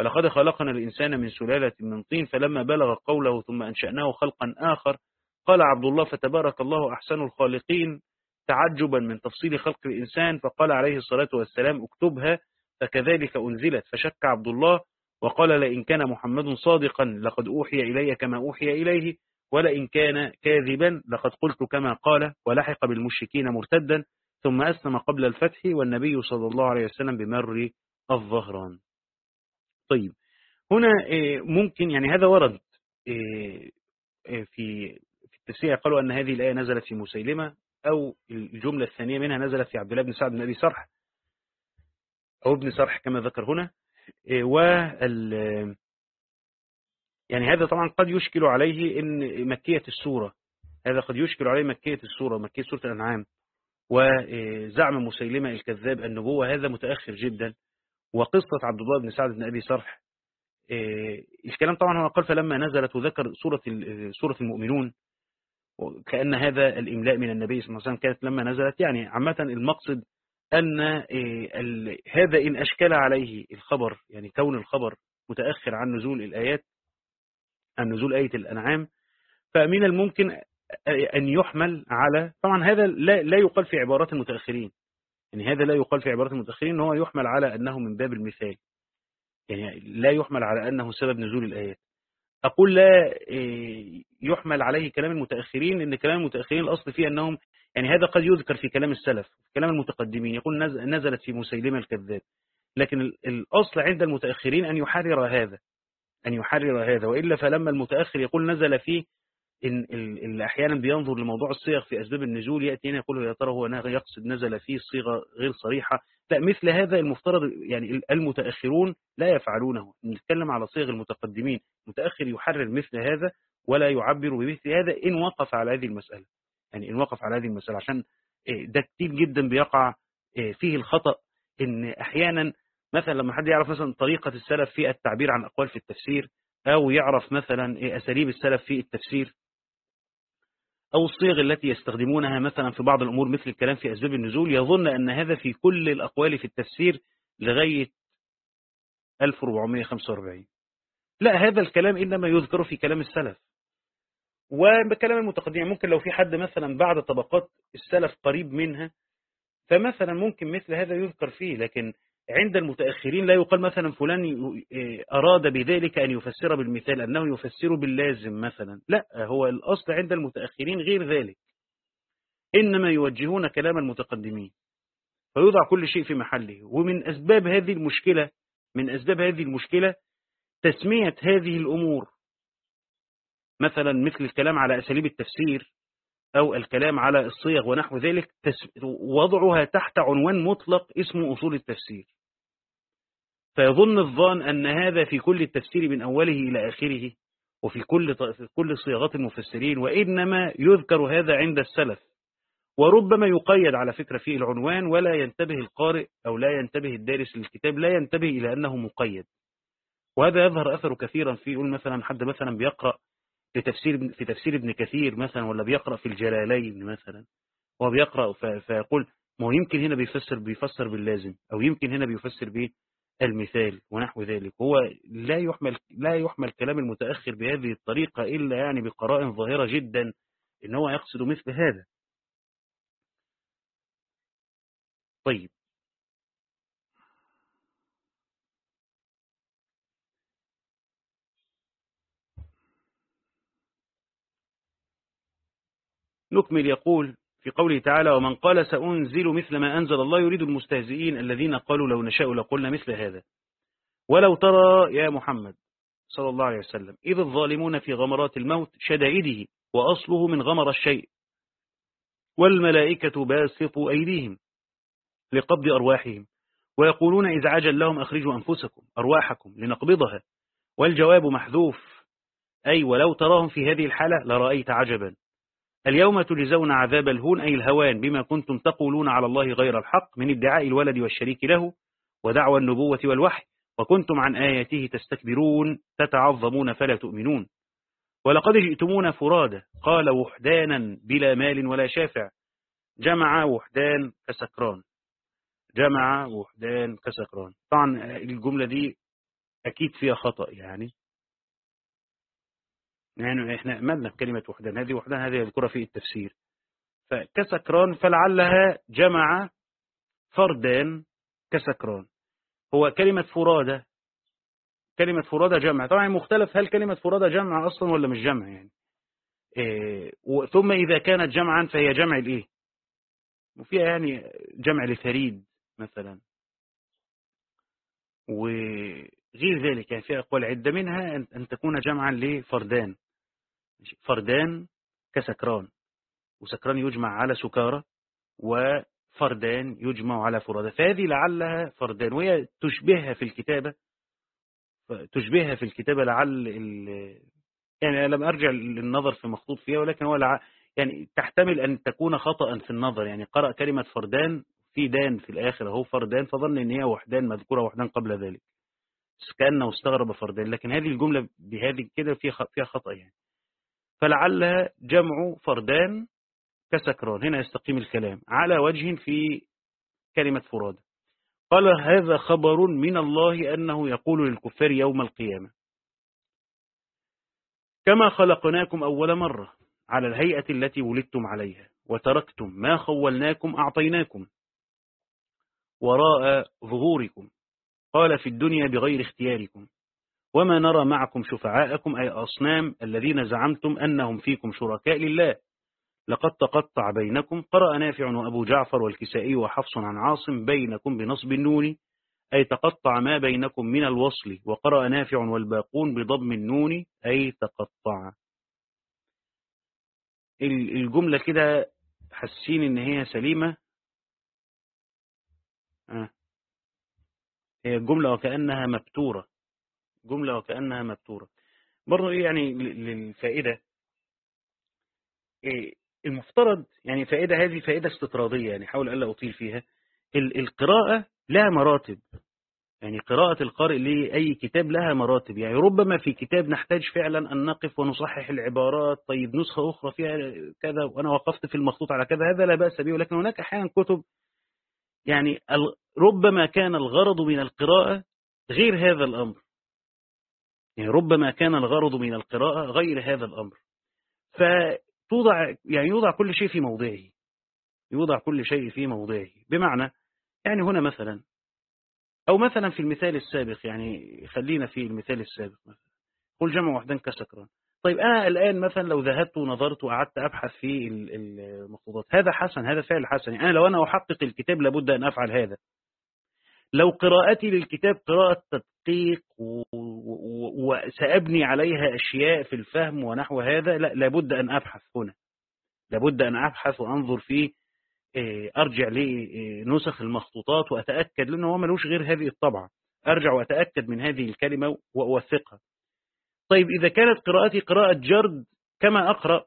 Speaker 1: ولقد خلقنا الإنسان من سلالة من طين فلما بلغ قوله ثم أنشأناه خلقا آخر قال عبد الله فتبارك الله أحسن الخالقين. تعجبا من تفصيل خلق الإنسان فقال عليه الصلاة والسلام اكتبها. فكذلك أنزلت فشك عبد الله وقال لئن كان محمد صادقا لقد أوحي إلي كما أوحي إليه ولئن كان كاذبا لقد قلت كما قال. ولحق بالمشركين مرتدا ثم أسلم قبل الفتح والنبي صلى الله عليه وسلم بمر الظهران. طيب هنا آه، ممكن يعني هذا ورد آه، آه، في التفسير قالوا أن هذه الآية نزلت في مسيلمة أو الجملة الثانية منها نزلت في عبد الله بن سعد بن أبي صرح أو ابن صرح كما ذكر هنا. وال يعني هذا طبعا قد يشكل عليه إن مكية السورة. هذا قد يشكل عليه مكية السورة مكية سورة الأنعام. وزعم مسيلمة الكذاب النبوة هذا متأخر جدا. وقصة عبد الله بن سعد بن أبي صرح الكلام طبعا هو قال فلما نزلت وذكر سورة سورة المؤمنون. كأن هذا الإملاء من النبي صلى الله عليه وسلم كانت لما نزلت. يعني عامة المقصد أن هذا إن أشكل عليه الخبر يعني كون الخبر متأخر عن نزول الآيات عن نزول آية الأنعام فمن الممكن أن يحمل على طبعا هذا لا, لا يقال في عبارات المتأخرين. يعني هذا لا يقال في عبارات المتأخرين هو يحمل على أنه من باب المثال. يعني لا يحمل على أنه سبب نزول الآيات. أقول لا يحمل عليه كلام المتأخرين لأن كلام المتأخرين الأصل فيه أنهم يعني هذا قد يذكر في كلام السلف كلام المتقدمين يقول نزلت في مسيلمة الكذاب. لكن الأصل عند المتأخرين أن يحرر هذا أن يحرر هذا وإلا فلما المتأخر يقول نزل فيه إن اللي أحيانا بينظر لموضوع الصيغ في أسباب النزول يأتي هنا يقول يا ترى هو يقصد نزل فيه صيغة غير صريحة. لا مثل هذا المفترض يعني المتأخرون لا يفعلونه. نتكلم على صيغ المتقدمين. متأخر يحرر مثل هذا ولا يعبر بمثل هذا إن وقف على هذه المسألة. يعني إن وقف على هذه المسألة عشان إيه، ده كتير جدا بيقع إيه، فيه الخطأ. إن أحيانا مثلا لما حد يعرف مثلا طريقة السلف في التعبير عن أقوال في التفسير أو يعرف مثلا إيه، أساليب السلف في التفسير. أو الصيغ التي يستخدمونها مثلا في بعض الأمور مثل الكلام في أسباب النزول يظن أن هذا في كل الأقوال في التفسير لغاية 1445 لا هذا الكلام إنما يذكر في كلام السلف. وبكلام المتقدمين ممكن لو في حد مثلا بعد طبقات السلف قريب منها فمثلا ممكن مثل هذا يذكر فيه لكن عند المتأخرين لا يقال مثلا فلان أراد بذلك أن يفسر بالمثال أنه يفسر باللازم مثلا. لا هو الأصل عند المتأخرين غير ذلك. إنما يوجهون كلام المتقدمين. فيوضع كل شيء في محله. ومن أسباب هذه المشكلة من أسباب هذه المشكلة تسمية هذه الأمور مثلا مثل الكلام على أساليب التفسير أو الكلام على الصيغ ونحو ذلك وضعها تحت عنوان مطلق اسمه أصول التفسير. فيظن الظان أن هذا في كل التفسير من أوله إلى آخره وفي كل في كل صياغات المفسرين وإنما يذكر هذا عند السلف. وربما يقيد على فكرة في العنوان ولا ينتبه القارئ أو لا ينتبه الدارس للكتاب لا ينتبه إلى أنه مقيد. وهذا يظهر أثره كثيرا في يقول مثلا حد مثلا بيقرأ في تفسير في تفسير ابن كثير مثلا ولا بيقرأ في الجلالين مثلا هو بيقرأ فيقول ما هو يمكن هنا بيفسر بيفسر باللازم أو يمكن هنا بيفسر بالمثال ونحو ذلك. هو لا يحمل لا يحمل كلام المتأخر بهذه الطريقة إلا يعني بقرائن ظاهرة جدا إن هو يقصد مثل هذا. طيب. نكمل يقول في قوله تعالى ومن قال سأنزل مثل ما أنزل الله يريد المستهزئين الذين قالوا لو نشاء لقلنا مثل هذا. ولو ترى يا محمد صلى الله عليه وسلم إذ الظالمون في غمرات الموت شدائده وأصله من غمر الشيء. والملائكة باسطوا أيديهم لقبض أرواحهم ويقولون إذ عجل لهم أخرجوا أنفسكم أرواحكم لنقبضها. والجواب محذوف. أي ولو تراهم في هذه الحالة لرأيت عجبا. اليوم تجزون عذاب الهون أي الهوان بما كنتم تقولون على الله غير الحق من ادعاء الولد والشريك له ودعوى النبوة والوحي وكنتم عن آياته تستكبرون تتعظمون فلا تؤمنون. ولقد جئتمونا فرادى قال وحدانا بلا مال ولا شافع. جمع وحدان كسكران. جمع وحدان كسكران. طبعا الجملة دي أكيد فيها خطأ يعني. يعني إحنا أملنا في كلمة وحدان هذه وحدان هذه يذكرها في التفسير. فكسكران فلعلها جمع فردان كسكران هو كلمة فرادة كلمة فرادة جمع. طبعا مختلف هل كلمة فرادة جمع أصلا ولا مش جمع يعني؟ إيه ثم إذا كانت جمعا فهي جمع الإيه وفيها يعني جمع لثريد مثلا. وغير ذلك يعني في أقوال عدة منها أن تكون جمعا لفردان فردان كسكران وسكران يجمع على سكارى وفردان يجمع على فرادة. فهذه لعلها فردان وهي تشبهها في الكتابة. تشبهها في الكتابة لعل يعني لم أرجع للنظر في مخطوط فيها ولكن هو لع... يعني تحتمل أن تكون خطأ في النظر. يعني قرأ كلمة فردان في دان في الآخر هو فردان فظن أن هي وحدان مذكورة وحدان قبل ذلك. كأنه استغرب فردان لكن هذه الجملة بهذه كده فيها خطأ يعني. فلعلها جمع فردان كسكران. هنا يستقيم الكلام. على وجه في كلمة فرادة قال هذا خبر من الله أنه يقول للكفار يوم القيامة. كما خلقناكم أول مرة على الهيئة التي ولدتم عليها وتركتم ما خولناكم أعطيناكم وراء ظهوركم. قال في الدنيا بغير اختياركم. وما نرى معكم شفعاءكم أي أصنام الذين زعمتم أنهم فيكم شركاء لله. لقد تقطع بينكم قرأ نافع وأبو جعفر والكسائي وحفص عن عاصم بينكم بنصب النون أي تقطع ما بينكم من الوصل وقرأ نافع والباقون بضم النون أي تقطع. الجملة كده حسين إن هي سليمة؟ آه. هي الجملة وكأنها مبتورة. جملة وكأنها مبتورة برضو إيه يعني للفائدة؟ إيه المفترض يعني فائدة هذه فائدة استطرادية يعني حاول ألا أطيل فيها. القراءة لها مراتب. يعني قراءة القارئ لأي كتاب لها مراتب. يعني ربما في كتاب نحتاج فعلا أن نقف ونصحح العبارات. طيب نسخة أخرى فيها كذا وأنا وقفت في المخطوط على كذا هذا لا بأس به. ولكن هناك أحيانا كتب يعني ربما كان الغرض من القراءة غير هذا الأمر. يعني ربما كان الغرض من القراءة غير هذا الأمر. فتوضع يعني يوضع كل شيء في موضعه. يوضع كل شيء في موضعه. بمعنى يعني هنا مثلا أو مثلا في المثال السابق يعني خلينا في المثال السابق مثلا. قل جمع وحدا كسكران. طيب أنا الآن مثلا لو ذهبت ونظرت وقعدت أبحث في المخطوطات هذا حسن هذا فعل حسن. يعني أنا لو أنا أحقق الكتاب لابد أن أفعل هذا. لو قراءتي للكتاب قراءة تدقيق وسأبني عليها أشياء في الفهم ونحو هذا لا لابد أن أبحث هنا. لابد أن أبحث وأنظر في آه، أرجع لنسخ المخطوطات وأتأكد لأنه هو ملوش غير هذه الطبعة. أرجع وأتأكد من هذه الكلمة وأوثقها. طيب إذا كانت قراءتي قراءة جرد كما أقرأ؟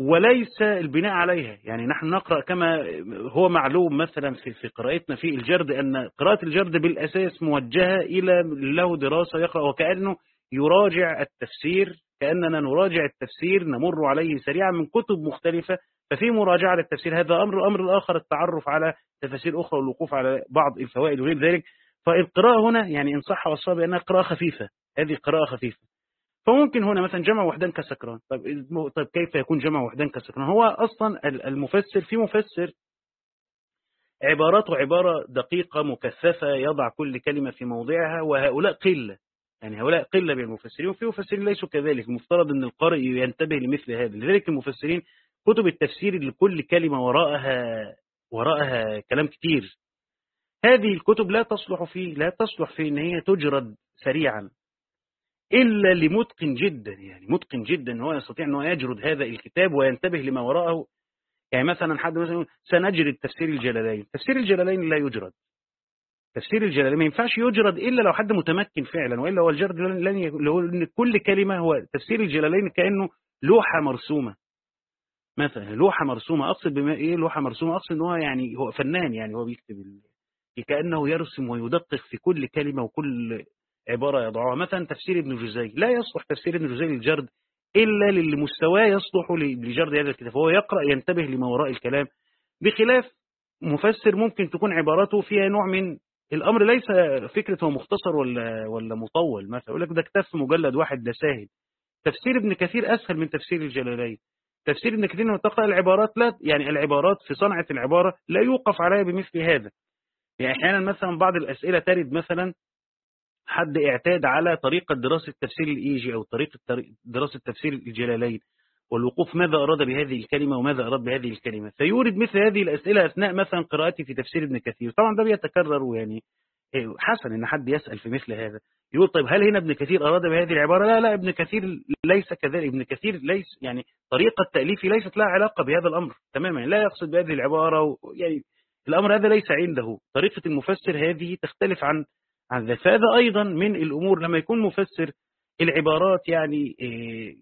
Speaker 1: وليس البناء عليها. يعني نحن نقرأ كما هو معلوم مثلا في في قراءتنا في الجرد أن قراءة الجرد بالأساس موجهة إلى له دراسة يقرأ وكأنه يراجع التفسير كأننا نراجع التفسير نمر عليه سريعا من كتب مختلفة ففي مراجعة للتفسير. هذا أمر الأمر الآخر التعرف على تفاسير أخرى والوقوف على بعض الفوائد وغير ذلك. فالقراءة هنا يعني إن صح وصاب بأنها قراءة خفيفة. هذه قراءة خفيفة. فممكن هنا مثلا جمع وحدان كسكران. طيب, طيب كيف يكون جمع وحدان كسكران؟ هو أصلا المفسر في مفسر عباراته عبارة دقيقة مكثفة يضع كل كلمة في موضعها وهؤلاء قلة. يعني هؤلاء قلة من المفسرين وفي مفسرين ليسوا كذلك. المفترض أن القارئ ينتبه لمثل هذا. لذلك المفسرين كتب التفسير لكل كلمة وراءها وراءها كلام كتير. هذه الكتب لا تصلح في لا تصلح في إن هي تجرد سريعا. إلا لمتقن جدا. يعني متقن جدا هو يستطيع أنه يجرد هذا الكتاب وينتبه لما وراءه. يعني مثلا حد مثلا سنجرد تفسير الجلالين. تفسير الجلالين لا يجرد. تفسير الجلالين ما ينفعش يجرد إلا لو حد متمكن فعلا وإلا هو الجرد لن لأن كل كلمة هو تفسير الجلالين كأنه لوحة مرسومة. مثلا لوحة مرسومة أقصد بما إيه لوحة مرسومة؟ أقصد أنه هو يعني هو فنان يعني هو بيكتب كأنه يرسم ويدقق في كل كلمة وكل عبارة يضعها مثلا تفسير ابن جزي. لا يصلح تفسير ابن جزي للجرد إلا للي مستواه يصلح لجرد هذا الكتاب. هو يقرأ ينتبه لما وراء الكلام. بخلاف مفسر ممكن تكون عباراته فيها نوع من الأمر ليس فكرة هو مختصر ولا ولا مطول. مثلا يقول لك ده في مجلد واحد ده سهل تفسير ابن كثير أسهل من تفسير الجلالين. تفسير ابن كثير تقرأ العبارات لا يعني العبارات في صنعة العبارة لا يوقف عليها بمثل هذا. يعني أحيانا مثلا بعض الأسئلة ترد مثلا حد اعتاد على طريقة دراسة تفسير الإيجي أو طريقة دراسة تفسير الجلالين والوقوف ماذا أراد بهذه الكلمة وماذا أراد بهذه الكلمة. فيورد مثل هذه الأسئلة أثناء مثلا قراءتي في تفسير ابن كثير. طبعا ده بيتكرر يعني إيه، حسن إن حد يسأل في مثل هذا. يقول طيب هل هنا ابن كثير أراد بهذه العبارة؟ لا لا ابن كثير ليس كذلك. ابن كثير ليس يعني طريقة تأليفي ليست لها علاقة بهذا الأمر تماما لا يقصد بهذه العبارة يعني الأمر هذا ليس عنده. طريقة المفسر هذه تختلف عن عن ذلك. فهذا أيضا من الأمور لما يكون مفسر العبارات يعني آه،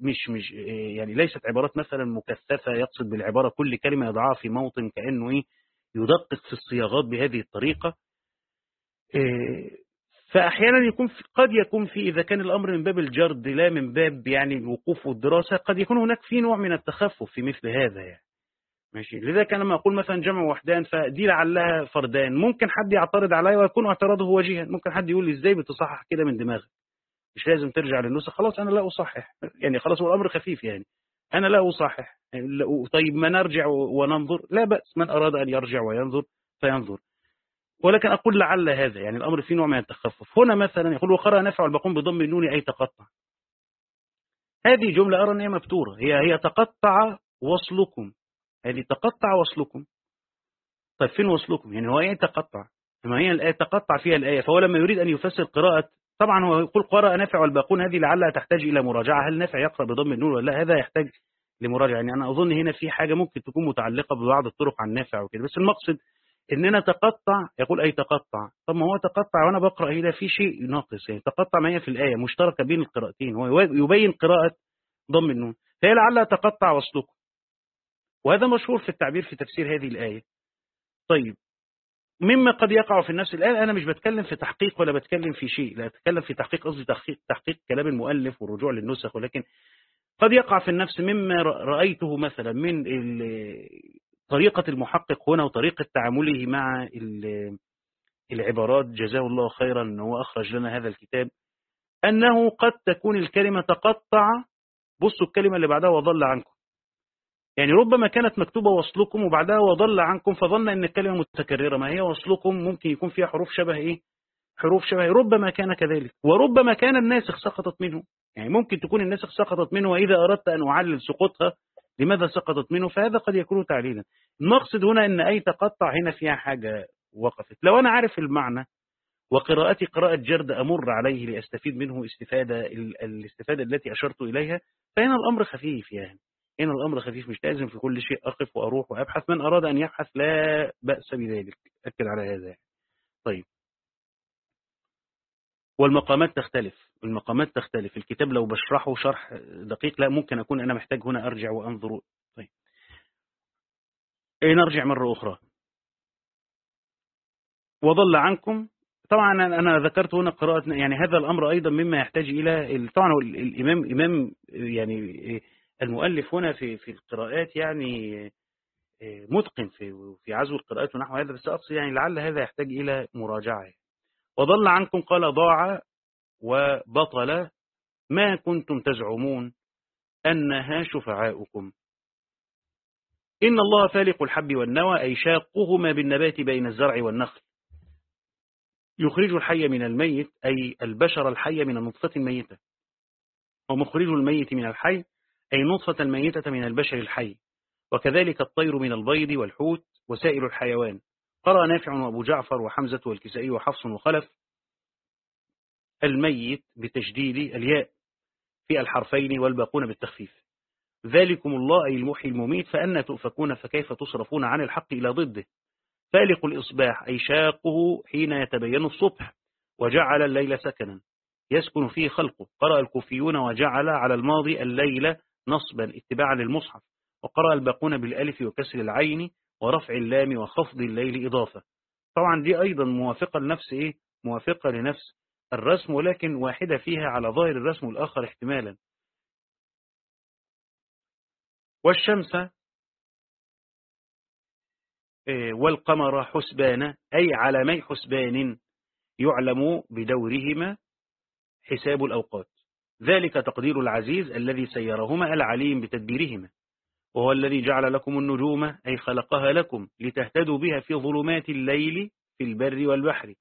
Speaker 1: مش مش آه، يعني ليست عبارات مثلا مكثفة يقصد بالعبارة كل كلمة يضعها في موطن كأنه إيه يدقق في الصياغات بهذه الطريقة. آه، فأحيانا يكون في قد يكون في إذا كان الأمر من باب الجرد لا من باب يعني الوقوف والدراسة قد يكون هناك في نوع من التخفف في مثل هذا يعني. ماشي. لذلك لما أقول مثلا جمع وحدان فدي لعلها فردان. ممكن حد يعترض عليا ويكون اعتراضه وجيها ممكن حد يقول لي إزاي بتصحح كده من دماغك؟ مش لازم ترجع للنسخ. خلاص أنا لا أصحح. يعني خلاص هو الأمر خفيف يعني. أنا لا أصحح. يعني طيب ما نرجع وننظر؟ لا بأس. من أراد أن يرجع وينظر فينظر. ولكن أقول لعل هذا. يعني الأمر فيه نوع من التخفف. هنا مثلا يقول وقرأ نفع البقوم بضم النون أي تقطع. هذه جملة أرى أن هي مبتورة هي هي تقطع وصلكم. هذه تقطع وصلكم. طيب فين وصلكم؟ يعني هو إيه تقطع؟ ما هي الآية؟ تقطع فيها الآية فهو لما يريد أن يفسر قراءة طبعا هو يقول قراءة نافع والباقون هذه لعلها تحتاج إلى مراجعة. هل نافع يقرأ بضم النور ولا لا؟ هذا يحتاج لمراجعة. يعني أنا أظن هنا في حاجة ممكن تكون متعلقة ببعض الطرق عن نافع وكده. بس المقصد إننا تقطع يقول أي تقطع. طب ما هو تقطع وأنا بقرأ هنا في شيء ناقص. يعني تقطع ما هي في الآية مشتركة بين القراءتين. هو يبين قراءة ضم النون. فهي لعلها تقطع وصلكم. وهذا مشهور في التعبير في تفسير هذه الآية. طيب مما قد يقع في النفس الآن أنا مش بتكلم في تحقيق ولا بتكلم في شيء لا أتكلم في تحقيق قصدي تحقيق, تحقيق كلام المؤلف والرجوع للنسخ ولكن قد يقع في النفس مما رأيته مثلا من طريقة المحقق هنا وطريقة تعامله مع العبارات جزاه الله خيرا أنه أخرج لنا هذا الكتاب أنه قد تكون الكلمة تقطع بصوا الكلمة اللي بعدها وظل عنكم. يعني ربما كانت مكتوبة وصلكم وبعدها وضل عنكم فظن أن الكلمة متكررة. ما هي وصلكم؟ ممكن يكون فيها حروف شبه إيه؟ حروف شبه ربما كان كذلك. وربما كان الناسخ سقطت منه. يعني ممكن تكون الناسخ سقطت منه وإذا أردت أن أعلل سقوطها لماذا سقطت منه؟ فهذا قد يكون تعليلا. المقصد هنا أن أي تقطع هنا فيها حاجة وقفت. لو أنا عارف المعنى وقراءتي قراءة جرد أمر عليه لأستفيد منه استفادة الاستفادة التي أشرت إليها فهنا الأمر خفيف يعني. هنا الأمر خفيف مش لازم في كل شيء أقف وأروح وأبحث. من أراد أن يبحث لا بأس بذلك. أكد على هذا طيب. والمقامات تختلف. المقامات تختلف. الكتاب لو بشرحه شرح دقيق لا ممكن أكون أنا محتاج هنا أرجع وأنظر. طيب. إيه نرجع مرة أخرى. وضل عنكم. طبعا أنا ذكرت هنا قراءة يعني هذا الأمر أيضا مما يحتاج إلى طبعا الإمام إمام يعني المؤلف هنا في في القراءات يعني متقن في في عزو القراءات ونحو هذا بس أقصد يعني لعل هذا يحتاج إلى مراجعة. وضل عنكم قال ضاع وبطل ما كنتم تزعمون أنها شفعاؤكم. إن الله فالق الحب والنوى أي شاقهما بالنبات بين الزرع والنخل. يخرج الحي من الميت أي البشر الحي من النطفة الميتة. ومخرج الميت من الحي أي نطفة الميتة من البشر الحي وكذلك الطير من البيض والحوت وسائر الحيوان. قرأ نافع وأبو جعفر وحمزة والكسائي وحفص وخلف الميت بتجديد الياء في الحرفين والباقون بالتخفيف. ذلكم الله أي المحيي المميت فأنا تؤفكون فكيف تصرفون عن الحق إلى ضده؟ فالق الإصباح أي شاقه حين يتبين الصبح وجعل الليل سكنا. يسكن فيه خلقه. قرأ الكوفيون وجعل على الماضي الليل نصبا اتباعا للمصحف وقرأ الباقون بالألف وكسر العين ورفع اللام وخفض الليل إضافة. طبعا دي أيضا موافقة لنفس إيه؟ موافقة لنفس الرسم ولكن واحدة فيها على ظاهر الرسم والآخر احتمالا. والشمس آه، والقمر حسبان أي علامي حسبان يعلم بدورهما حساب الأوقات. ذلك تقدير العزيز الذي سيرهما العليم بتدبيرهما وهو الذي جعل لكم النجوم أي خلقها لكم لتهتدوا بها في ظلمات الليل في البر والبحر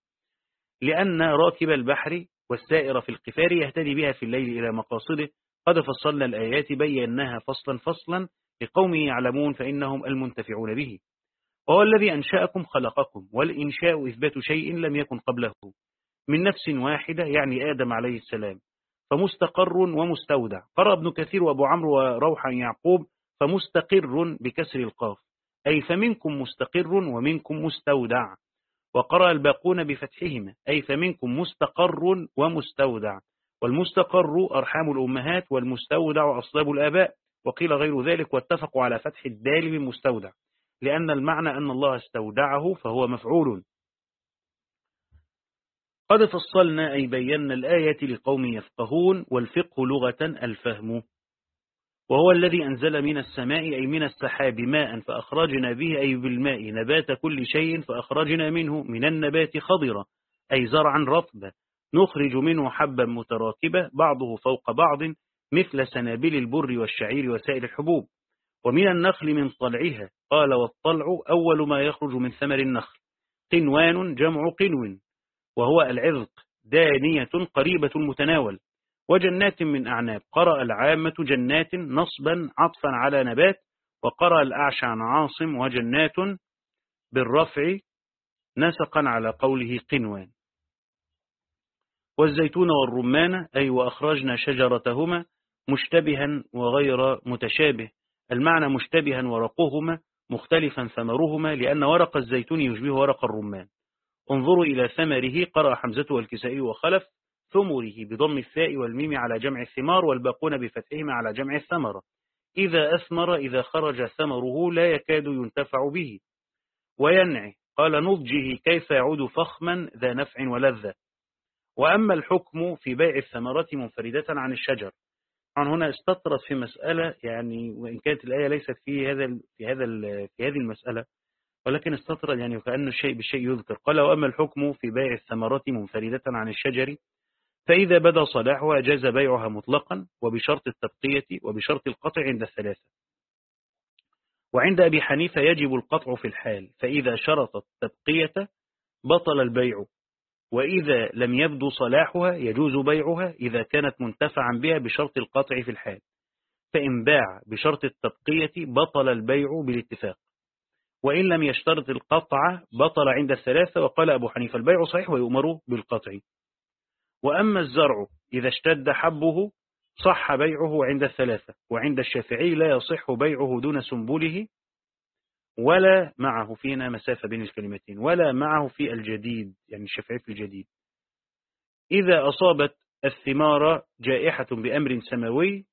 Speaker 1: لأن راكب البحر والسائر في القفار يهتدي بها في الليل إلى مقاصده. قد فصلنا الآيات بيناها فصلا فصلا لقوم يعلمون فإنهم المنتفعون به. وهو الذي أنشأكم خلقكم والإنشاء إثبات شيء لم يكن قبله. من نفس واحدة يعني آدم عليه السلام. فمستقر ومستودع. قرأ ابن كثير وأبو عمرو وروحا يعقوب فمستقر بكسر القاف. أي فمنكم مستقر ومنكم مستودع. وقرأ الباقون بفتحهما. أي فمنكم مستقر ومستودع. والمستقر أرحام الأمهات والمستودع أصلاب الآباء. وقيل غير ذلك واتفقوا على فتح الدال من مستودع لأن المعنى أن الله استودعه فهو مفعول. قد فصلنا أي بينا الآية لقوم يفقهون والفقه لغة الفهم. وهو الذي أنزل من السماء أي من السحاب ماء فأخرجنا به أي بالماء نبات كل شيء فأخرجنا منه من النبات خضرة أي زرعا رطبا. نخرج منه حبا متراكبة بعضه فوق بعض مثل سنابل البر والشعير وسائر الحبوب. ومن النخل من طلعها قال والطلع أول ما يخرج من ثمر النخل. قنوان جمع قنو وهو العذق دانية قريبة المتناول وجنات من أعناب. قرأ العامة جنات نصبا عطفا على نبات وقرأ الأعشى عن عاصم وجنات بالرفع نسقا على قوله قنوان. والزيتون والرمان أي وأخرجنا شجرتهما مشتبها وغير متشابه. المعنى مشتبها ورقهما مختلفا ثمرهما لأن ورق الزيتون يشبه ورق الرمان. انظروا إلى ثمره قرأ حمزة والكسائي وخلف ثمره بضم الثاء والميم على جمع الثمار والباقون بفتحهما على جمع الثمرة إذا أثمر إذا خرج ثمره لا يكاد ينتفع به. وينعي قال نضجه كيف يعود فخما ذا نفع ولذة. وأما الحكم في بيع الثمرة منفردة عن الشجر. عن هنا استطرد في مسألة يعني وإن كانت الآية ليست في هذا في هذا في هذه المسألة ولكن استطرد يعني وكأن الشيء بالشيء يذكر. قال وأما الحكم في بيع الثمرة منفردة عن الشجر فإذا بدا صلاحها جاز بيعها مطلقا وبشرط التبقية وبشرط القطع عند الثلاثة. وعند أبي حنيفة يجب القطع في الحال فإذا شرط التبقية بطل البيع وإذا لم يبدو صلاحها يجوز بيعها إذا كانت منتفعا بها بشرط القطع في الحال. فإن باع بشرط التبقية بطل البيع بالاتفاق. وإن لم يشترط القطع بطل عند الثلاثة وقال أبو حنيفة البيع صحيح ويؤمر بالقطع. وأما الزرع إذا اشتد حبه صح بيعه عند الثلاثة وعند الشافعي لا يصح بيعه دون سنبله ولا معه فينا مسافة بين الكلمتين ولا معه في الجديد يعني الشافعي في الجديد. إذا أصابت الثمار جائحة بأمر سماوي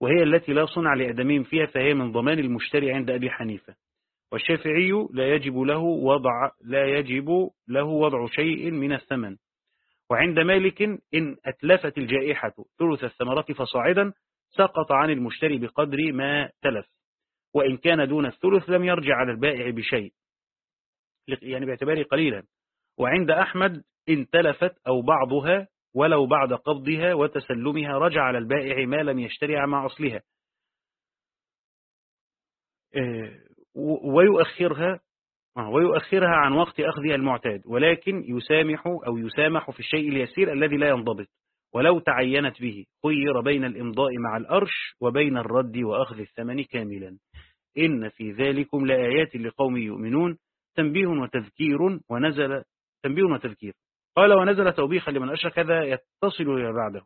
Speaker 1: وهي التي لا صنع لأدمين فيها فهي من ضمان المشتري عند أبي حنيفة. والشافعي لا يجب له وضع لا يجب له وضع شيء من الثمن. وعند مالك إن أتلفت الجائحة ثلث الثمرات فصاعدا سقط عن المشتري بقدر ما تلف. وإن كان دون الثلث لم يرجع على البائع بشيء. يعني باعتباره قليلا. وعند أحمد إن تلفت أو بعضها ولو بعد قبضها وتسلمها رجع على البائع ما لم يشتري مع أصلها. آه، ويؤخرها آه، ويؤخرها عن وقت أخذها المعتاد ولكن يسامح أو يسامح في الشيء اليسير الذي لا ينضبط ولو تعينت به خير بين الإمضاء مع الأرش وبين الرد وأخذ الثمن كاملا. إن في ذلكم لآيات لقوم يؤمنون تنبيه وتذكير ونزل تنبيه وتذكير. قال ونزل توبيخا لمن أشرك هذا يتصل إلى بعده.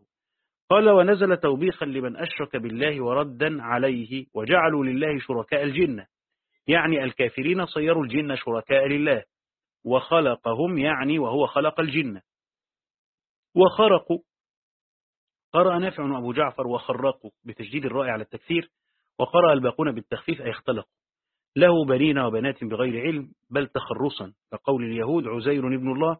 Speaker 1: قال ونزل توبيخا لمن أشرك بالله وردا عليه وجعلوا لله شركاء الجنة. يعني الكافرين صيروا الجن شركاء لله. وخلقهم يعني وهو خلق الجن. وخرقوا. قرأ نافع وأبو جعفر وخرقوا بتجديد الرائع على التكثير وقرأ الباقون بالتخفيف أي اختلقوا. له بنين وبنات بغير علم بل تخرصا. كقول اليهود عزير ابن الله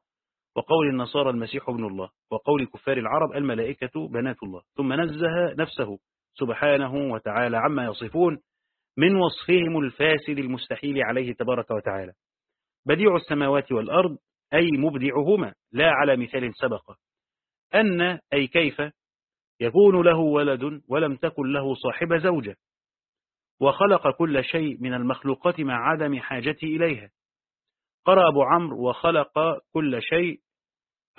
Speaker 1: وقول النصارى المسيح ابن الله وقول كفار العرب الملائكة بنات الله. ثم نزه نفسه سبحانه وتعالى عما يصفون من وصفهم الفاسد المستحيل عليه تبارك وتعالى. بديع السماوات والأرض أي مبدعهما لا على مثال سبق. أن أي كيف يكون له ولد ولم تكن له صاحب زوجة. وخلق كل شيء من المخلوقات مع عدم حاجته إليها. قرأ أبو عمرو وخلق كل شيء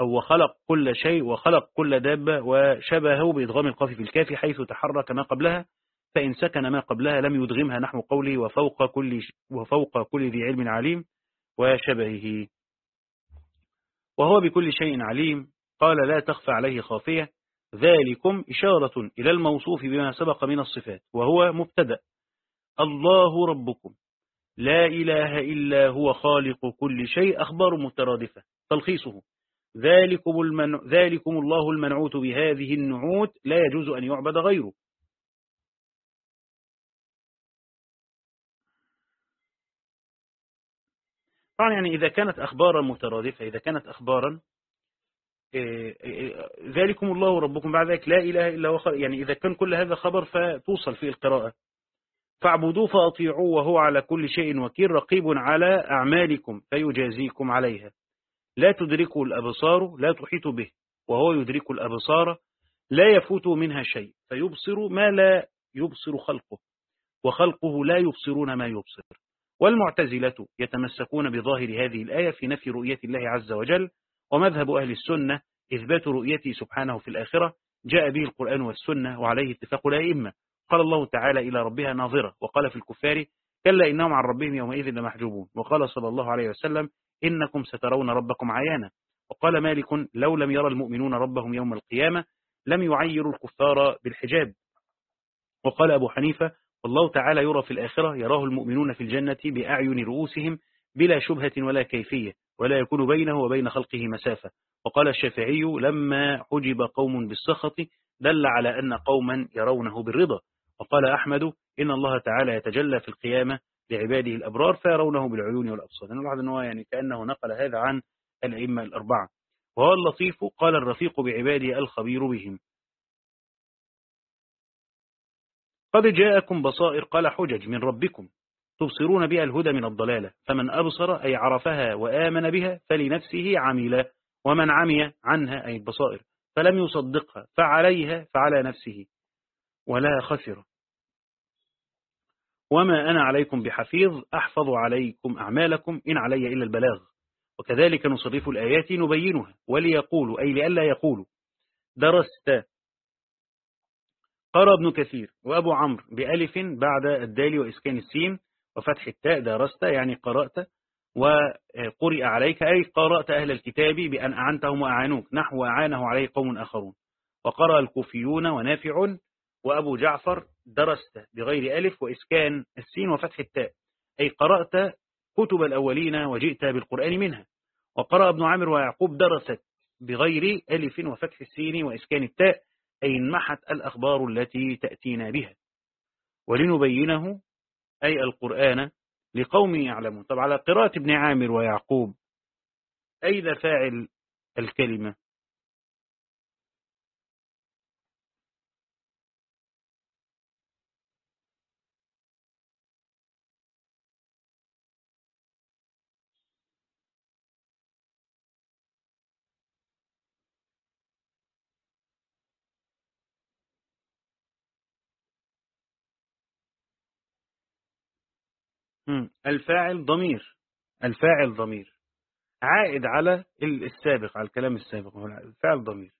Speaker 1: أو وخلق كل شيء وخلق كل دابة وشبهه بإدغام القاف في الكاف حيث تحرك ما قبلها. فإن سكن ما قبلها لم يدغمها نحو قوله وفوق كل, وفوق كل ذي علم عليم وشبهه. وهو بكل شيء عليم قال لا تخفى عليه خافية. ذلكم إشارة إلى الموصوف بما سبق من الصفات وهو مبتدأ. الله ربكم. لا إله إلا هو خالق كل شيء أخبار مترادفة. تلخيصه. ذلكم, المنع ذلكم الله المنعوت بهذه النعوت لا يجوز أن يعبد غيره. طبعا يعني إذا كانت أخبارا مترادفة إذا كانت أخبارا إيه، إيه، ذلكم الله ربكم. بعد ذلك لا إله إلا هو يعني إذا كان كل هذا خبر فتوصل في القراءة. فاعبدوه فأطيعوه وهو على كل شيء وكيل رقيب على أعمالكم فيجازيكم عليها. لا تدركه الأبصار لا تحيط به وهو يدرك الأبصار لا يفوت منها شيء. فيبصر ما لا يبصر خلقه وخلقه لا يبصرون ما يبصر. والمعتزلة يتمسكون بظاهر هذه الآية في نفي رؤية الله عز وجل ومذهب أهل السنة إثبات رؤيته سبحانه في الآخرة جاء به القرآن والسنة وعليه اتفاق الأئمة. قال الله تعالى إلى ربها ناظرة وقال في الكفار كلا إنهم عن ربهم يومئذ لمحجوبون وقال صلى الله عليه وسلم إنكم سترون ربكم عيانا وقال مالك لو لم يرى المؤمنون ربهم يوم القيامة لم يعيروا الكفار بالحجاب وقال أبو حنيفة والله تعالى يرى في الآخرة يراه المؤمنون في الجنة بأعين رؤوسهم بلا شبهة ولا كيفية ولا يكون بينه وبين خلقه مسافة. وقال الشافعي لما حجب قوم بالسخط دل على أن قوما يرونه بالرضا وقال أحمد إن الله تعالى يتجلى في القيامة لعباده الأبرار فيرونه بالعيون والأبصار نلاحظ أنه يعني كأنه نقل هذا عن الأئمة الأربعة. وهو اللطيف قال الرفيق بعباده الخبير بهم. قد جاءكم بصائر قال حجج من ربكم تبصرون بها الهدى من الضلالة فمن أبصر أي عرفها وآمن بها فلنفسه عمل ومن عمي عنها أي البصائر فلم يصدقها فعليها فعلى نفسه ولا خسر. وما أنا عليكم بحفيظ أحفظ عليكم أعمالكم إن علي إلا البلاغ. وكذلك نصرف الآيات نبينها وليقولوا أي لألا يقولوا درست قرأ ابن كثير وأبو عمرو بألف بعد الدال وإسكان السين وفتح التاء درست يعني قرأت وقرئ عليك أي قرأت أهل الكتاب بأن أعنتهم وأعانوك. نحو أعانه عليه قوم آخرون. وقرأ الكوفيون ونافع وأبو جعفر درست بغير ألف وإسكان السين وفتح التاء. أي قرأت كتب الأولين وجئت بالقرآن منها. وقرأ ابن عامر ويعقوب درست بغير ألف وفتح السين وإسكان التاء. أي انمحت الأخبار التي تأتينا بها. ولنبينه أي القرآن لقوم يعلمون. طب على قراءة ابن عامر ويعقوب أين فاعل الكلمة؟ الفاعل ضمير. الفاعل ضمير. عائد على السابق على الكلام السابق. الفاعل ضمير.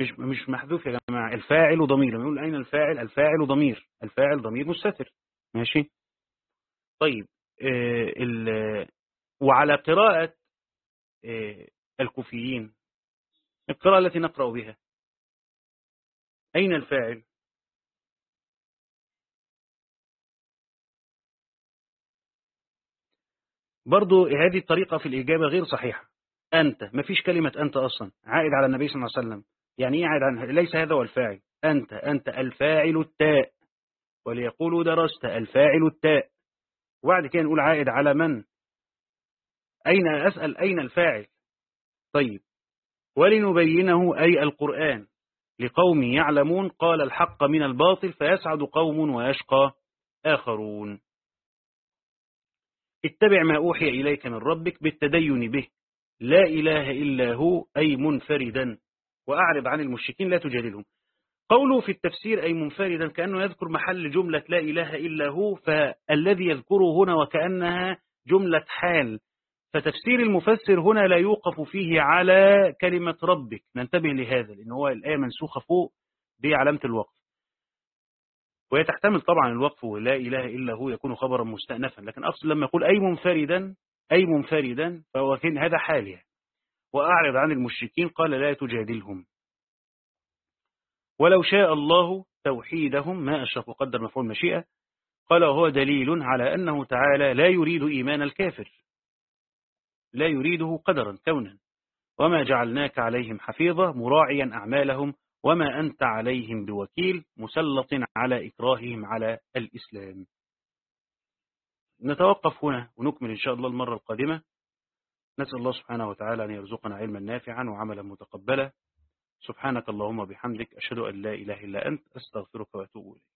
Speaker 1: مش مش محذوف يا جماعة. الفاعل ضمير. لما يقول أين الفاعل؟ الفاعل ضمير. الفاعل ضمير مستتر. ماشي؟ طيب آه وعلى قراءة آه الكوفيين القراءة التي نقرأ بها. أين الفاعل؟ برضو هذه الطريقة في الإجابة غير صحيحة. أنت ما فيش كلمة أنت أصلا. عائد على النبي صلى الله عليه وسلم. يعني إيه عائد عن ليس هذا هو الفاعل. أنت أنت الفاعل التاء. وليقولوا درست الفاعل التاء. وبعد كده نقول عائد على من؟ أين أسأل؟ أين الفاعل؟ طيب. ولنبينه أي القرآن. لقوم يعلمون قال الحق من الباطل فيسعد قوم ويشقى آخرون. اتبع ما أوحي إليك من ربك بالتدين به. لا إله إلا هو أي منفردا. وأعرض عن المشركين لا تجادلهم. قوله في التفسير أي منفردا كأنه يذكر محل جملة لا إله إلا هو فالذي يذكره هنا وكأنها جملة حال. فتفسير المفسر هنا لا يوقف فيه على كلمة ربك. ننتبه لهذا لأن هو الآية منسوخة فوق بعلامة الوقف. وهي تحتمل طبعا الوقف لا إله إلا هو يكون خبرا مستأنفا. لكن أقصد لما يقول أي منفردا أي منفردا فهو هذا حالها وأعرض عن المشركين قال لا تجادلهم. ولو شاء الله توحيدهم ما أشرف قدر مفعول مشيئة. قال وهو دليل على أنه تعالى لا يريد إيمان الكافر. لا يريده قدرا كونا. وما جعلناك عليهم حفيظة مراعيا أعمالهم وما أنت عليهم بوكيل مسلط على إكراههم على الإسلام. نتوقف هنا ونكمل إن شاء الله المرة القادمة. نسأل الله سبحانه وتعالى أن يرزقنا علما نافعا وعملا متقبلا. سبحانك اللهم بحمدك أشهد أن لا إله إلا أنت أستغفرك وأتوب إليك.